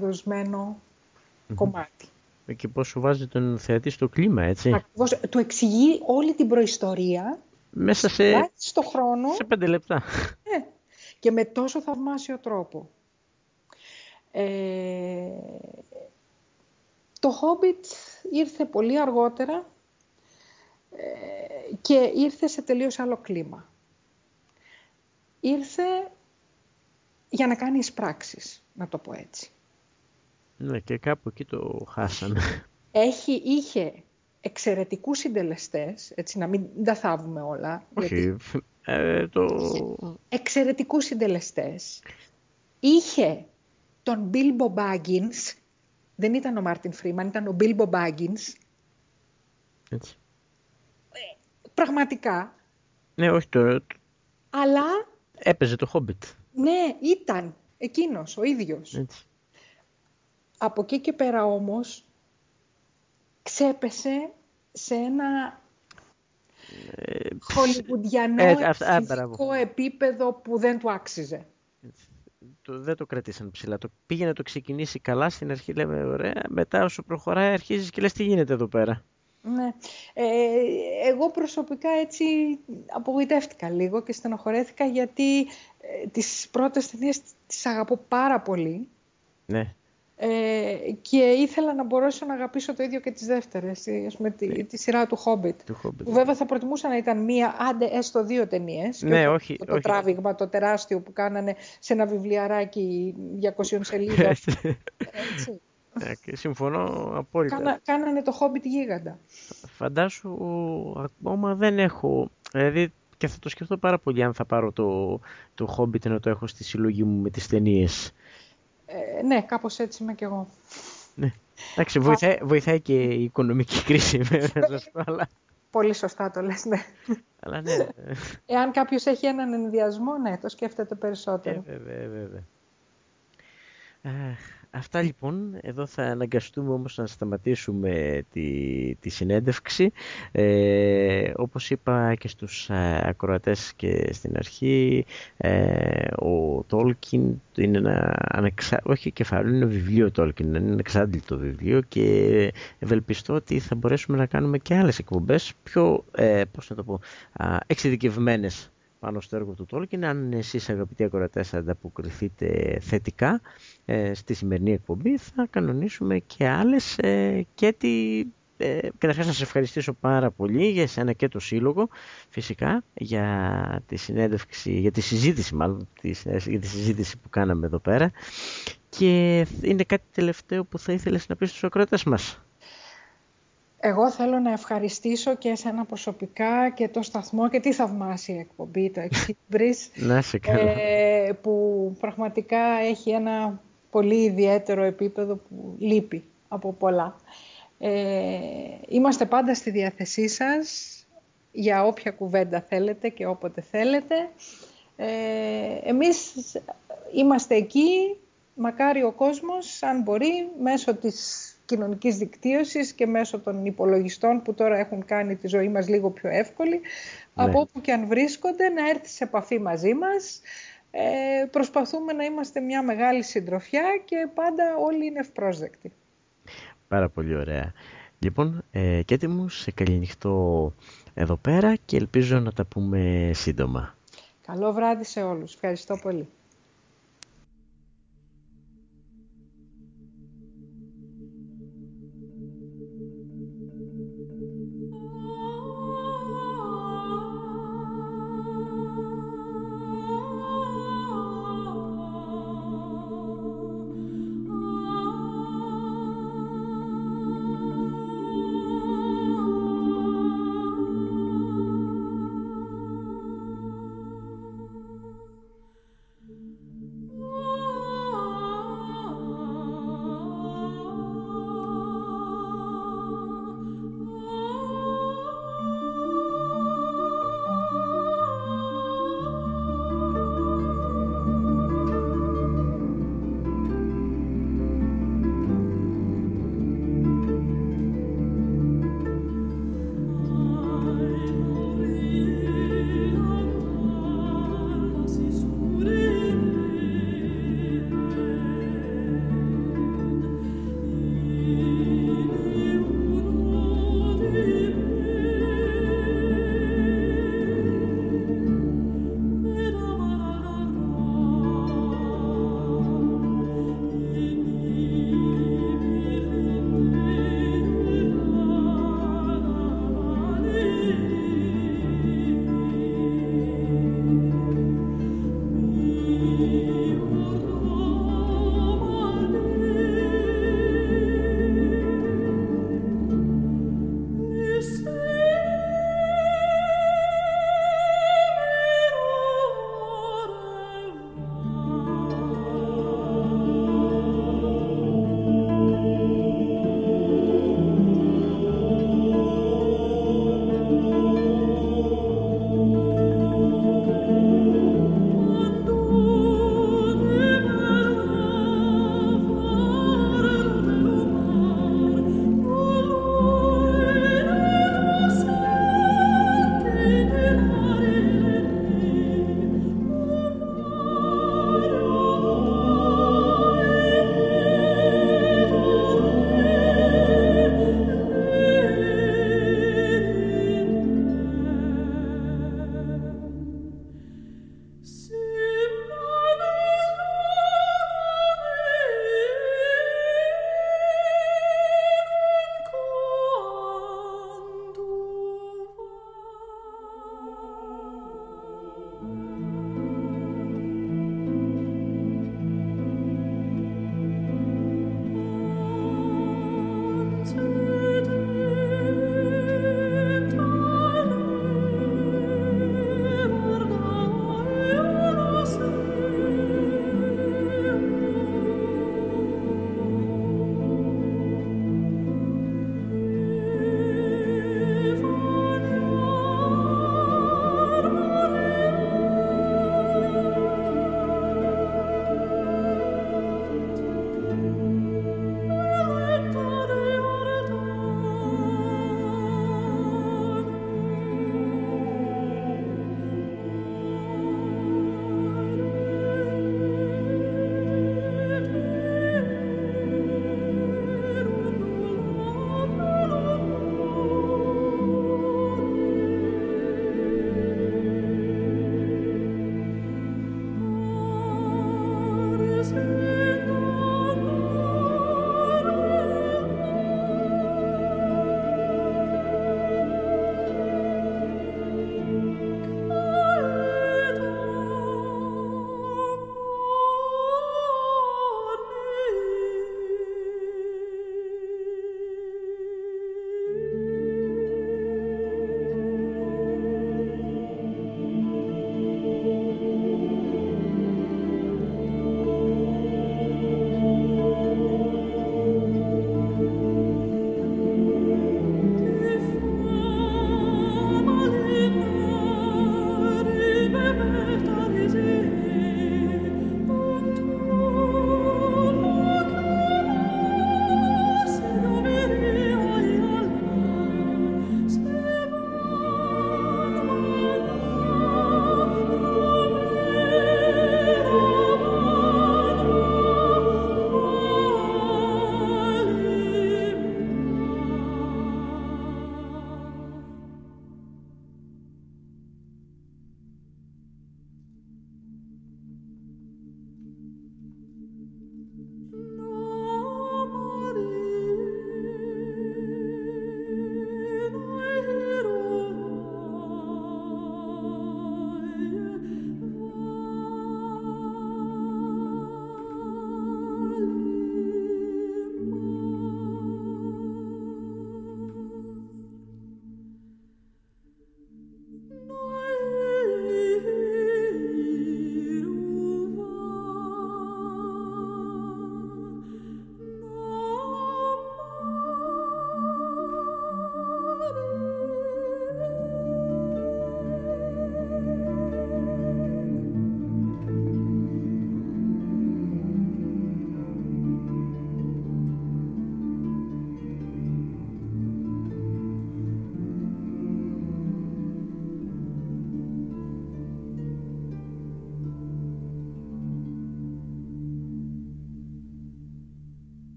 κομμάτι. Ε, και πώς σου βάζει τον θεατή στο κλίμα, έτσι. Ακριβώς, του εξηγεί όλη την προϊστορία μέσα σε, στο χρόνο. Σε πέντε λεπτά. Ναι. Και με τόσο θαυμάσιο τρόπο. Ε, το Hobbit ήρθε πολύ αργότερα ε, και ήρθε σε τελείως άλλο κλίμα. Ήρθε για να κάνει πράξεις, να το πω έτσι. Ναι, και κάπου εκεί το χάσαμε. Έχει, είχε Εξαιρετικούς συντελεστές, έτσι να μην τα θάβουμε όλα. Όχι, ε, το... Εξαιρετικούς συντελεστές. Είχε τον Bilbo Baggins, δεν ήταν ο Μάρτιν Φρήμαν, ήταν ο Bilbo Baggins. Έτσι. Ε, πραγματικά. Ναι, όχι το... Αλλά... Έπαιζε το Hobbit. Ναι, ήταν εκείνος, ο ίδιος. Έτσι. Από εκεί και πέρα όμως, ξέπεσε σε ένα ε, χολιγουντιανό ε, επίπεδο που δεν του άξιζε. Το, δεν το κρατήσαν ψηλά. Το πήγε να το ξεκινήσει καλά στην αρχή, λέμε ωραία. Μετά όσο προχωράει αρχίζεις και λες τι γίνεται εδώ πέρα; Ναι. Ε, εγώ προσωπικά έτσι απογοητεύτηκα λίγο και στενοχωρέθηκα γιατί ε, τις πρώτες ταινίες τις αγαπώ πάρα πολύ. Ναι. Ε, και ήθελα να μπορέσω να αγαπήσω το ίδιο και τις δεύτερες, ας πούμε, τη, ναι. τη, σειρά του Hobbit. Του Hobbit. Που βέβαια θα προτιμούσα να ήταν μία, άντε έστω δύο ταινίες. Ναι, όχι. Το, όχι. τράβηγμα, το τεράστιο που κάνανε σε ένα βιβλιαράκι 200 σελίδων. Έτσι. Ναι, συμφωνώ απόλυτα. Κάνα, κάνανε το Hobbit γίγαντα. Φαντάσου, ακόμα δεν έχω... Δηλαδή, και θα το σκεφτώ πάρα πολύ αν θα πάρω το, το Hobbit να το έχω στη συλλογή μου με τις ταινίες. Ε, ναι, κάπως έτσι είμαι κι εγώ. Ναι. Εντάξει, βοηθάει, βοηθάει και η οικονομική κρίση, βέβαια, να πω, αλλά... Πολύ σωστά το λες, ναι. Αλλά ναι. Εάν κάποιος έχει έναν ενδιασμό, ναι, το σκέφτεται περισσότερο. Ε, βέβαια, βέβαια. Αυτά λοιπόν, εδώ θα αναγκαστούμε όμως να σταματήσουμε τη, τη συνέντευξη. Ε, όπως είπα και στους ε, ακροατές και στην αρχή, ε, ο Τόλκιν είναι ένα ανεξα... όχι κεφάλαιο, είναι ένα βιβλίο Tolkien, είναι ένα εξάντλητο βιβλίο και ευελπιστώ ότι θα μπορέσουμε να κάνουμε και άλλες εκπομπές πιο, ε, πώς να το πω, εξειδικευμένες πάνω στο έργο του Τόλκιν. Αν εσείς αγαπητοί ακροατές ανταποκριθείτε θετικά ε, στη σημερινή εκπομπή θα κανονίσουμε και άλλες ε, και τη... Ε, καταρχάς να σας ευχαριστήσω πάρα πολύ για εσένα και το Σύλλογο φυσικά για τη συνέντευξη, για τη συζήτηση μάλλον για τη συζήτηση που κάναμε εδώ πέρα και είναι κάτι τελευταίο που θα ήθελες να πεις στους ακροατές μας. Εγώ θέλω να ευχαριστήσω και εσένα προσωπικά και το σταθμό και τη θαυμάσια εκπομπή, το Εξύπρις, να σε ε, που πραγματικά έχει ένα πολύ ιδιαίτερο επίπεδο που λείπει από πολλά. Ε, είμαστε πάντα στη διάθεσή σας για όποια κουβέντα θέλετε και όποτε θέλετε. Ε, εμείς είμαστε εκεί, μακάρι ο κόσμος, αν μπορεί, μέσω της κοινωνικής δικτύωσης και μέσω των υπολογιστών που τώρα έχουν κάνει τη ζωή μας λίγο πιο εύκολη, ναι. από όπου και αν βρίσκονται, να έρθει σε επαφή μαζί μας. Ε, προσπαθούμε να είμαστε μια μεγάλη συντροφιά και πάντα όλοι είναι ευπρόσδεκτοι. Πάρα πολύ ωραία. Λοιπόν, ε, και έτοιμους, σε καληνυχτό εδώ πέρα και ελπίζω να τα πούμε σύντομα. Καλό βράδυ σε όλους. Ευχαριστώ πολύ.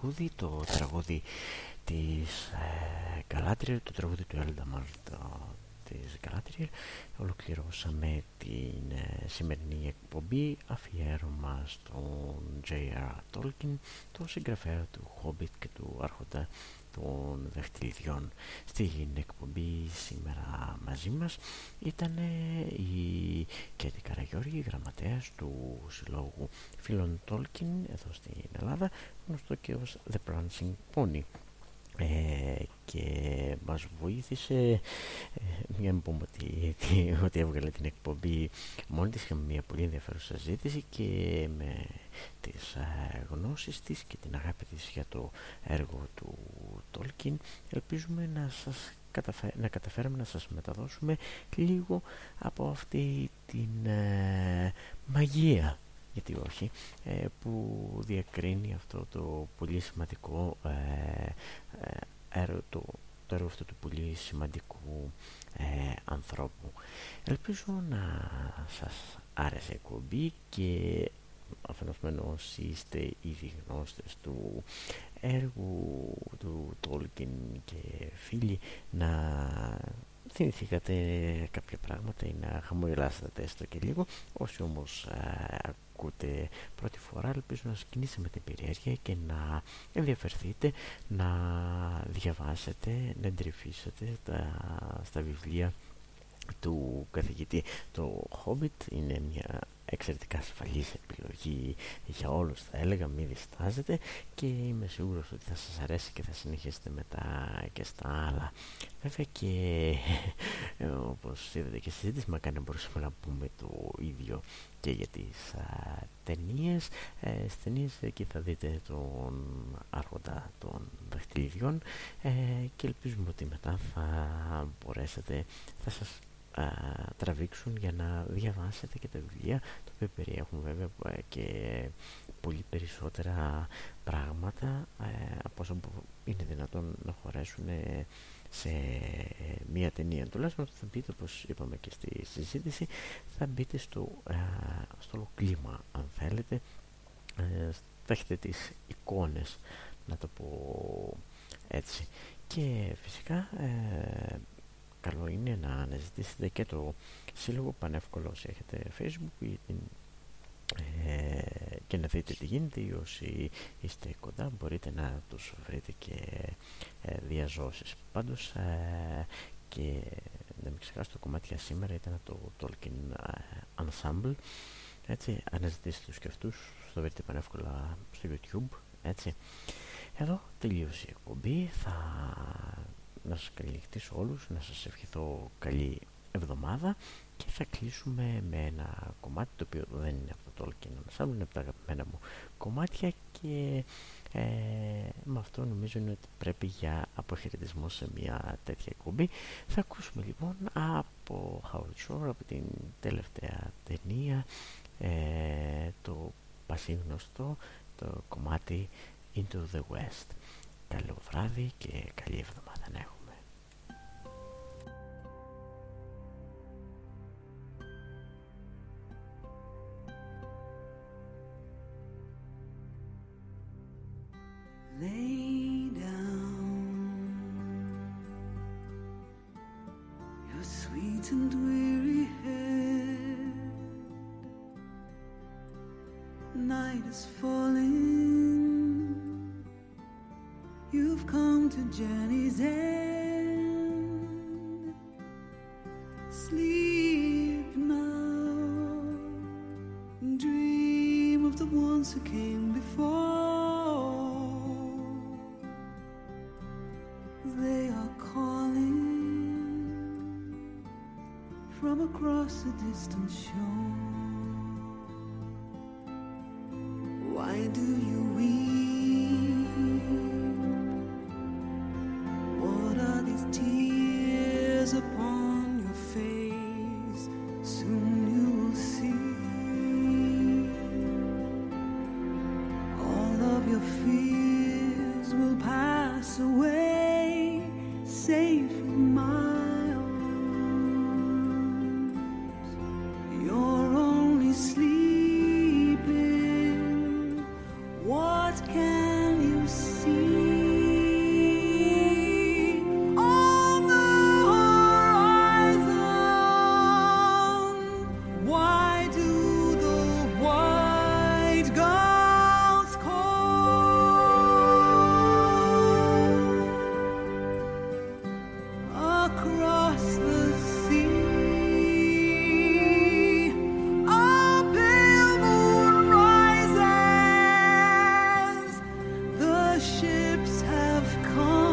Τραγούδι το τραγούδι της ε, το τραγούδι του Έλνταμαρ της Galadriel ολοκληρώσαμε την ε, σημερινή εκπομπή αφιέρωμα στον J.R. Tolkien το συγγραφέα του Hobbit και του Άρχοντα των Δεχτυλιδιών στην εκπομπή σήμερα μαζί μας ήταν η Κέτη Καραγιώργη γραμματέας του Συλλόγου Φίλων Tolkien εδώ στην Ελλάδα γνωστό και ως The Prancing Pony. Ε, και μας βοήθησε για να πούμε ότι, ότι, έβγαλε την εκπομπή μόνη της είχαμε μια πολύ ενδιαφέρουσα συζήτηση και με τις ε, γνώσεις της και την αγάπη της για το έργο του Τόλκιν ελπίζουμε να σας να καταφέρουμε να σας μεταδώσουμε λίγο από αυτή την ε, μαγεία γιατί όχι, ε, που διακρίνει αυτό το πολύ σημαντικό ε, ε έργο, το, το έργο αυτό του πολύ σημαντικού ε, ανθρώπου. Ελπίζω να σας άρεσε η εκπομπή και αφενός είστε ήδη γνώστες του έργου του Τόλκιν και φίλοι να θυμηθήκατε κάποια πράγματα ή να χαμογελάσετε έστω και λίγο όσοι όμως ακούτε πρώτη φορά ελπίζω να σκηνήσετε με την περιέργεια και να ενδιαφερθείτε να διαβάσετε, να εντρυφήσετε στα βιβλία του καθηγητή. Το Hobbit είναι μια εξαιρετικά ασφαλής επιλογή για όλους θα έλεγα μην διστάζετε και είμαι σίγουρος ότι θα σας αρέσει και θα συνεχίσετε μετά και στα άλλα. Βέβαια και όπως είδατε και συζήτηση μα κάνει μπορούσαμε να πούμε το ίδιο και για τις α, ταινίες. Ε, στις ταινίες εκεί θα δείτε τον άρχοντα των δαχτυλιδιών ε, και ελπίζουμε ότι μετά θα μπορέσετε θα σας τραβήξουν για να διαβάσετε και τα βιβλία τα οποία περιέχουν βέβαια ε, και πολύ περισσότερα πράγματα ε, από όσο είναι δυνατόν να χωρέσουν σε μία ταινία. Τουλάχιστον θα μπείτε όπως είπαμε και στη συζήτηση θα μπείτε στο, στο κλίμα αν θέλετε. Ε, θα έχετε τις εικόνες να το πω έτσι. Και φυσικά καλό είναι να αναζητήσετε και το σύλλογο πανεύκολο όσοι έχετε facebook ή την, ε, και να δείτε τι γίνεται. Ή όσοι είστε κοντά μπορείτε να τους βρείτε και ε, διαζώσεις. Πάντως ε, και να μην ξεχάσω το κομμάτι για σήμερα ήταν το Tolkien ε, Ensemble. Έτσι αναζητήστε τους και αυτούς το βρείτε πανεύκολα στο youtube. Έτσι. Εδώ τελείωσε η εκπομπή. Θα να σας καληνυχτήσω όλους, να σας ευχηθώ καλή εβδομάδα και θα κλείσουμε με ένα κομμάτι το οποίο δεν είναι από το Tolkien Ensemble, είναι από τα αγαπημένα μου κομμάτια και ε, με αυτό νομίζω είναι ότι πρέπει για αποχαιρετισμό σε μια τέτοια εκπομπή. Θα ακούσουμε λοιπόν από Howard Shore, από την τελευταία ταινία, ε, το πασίγνωστο το κομμάτι Into the West. Καλό βράδυ και καλή εβδομάδα να έχουμε. Lay down your sweet and weary head. Night is falling. You've come to journey's end. Sleep now. Dream of the ones who came before. From across a distant shore. ships have come.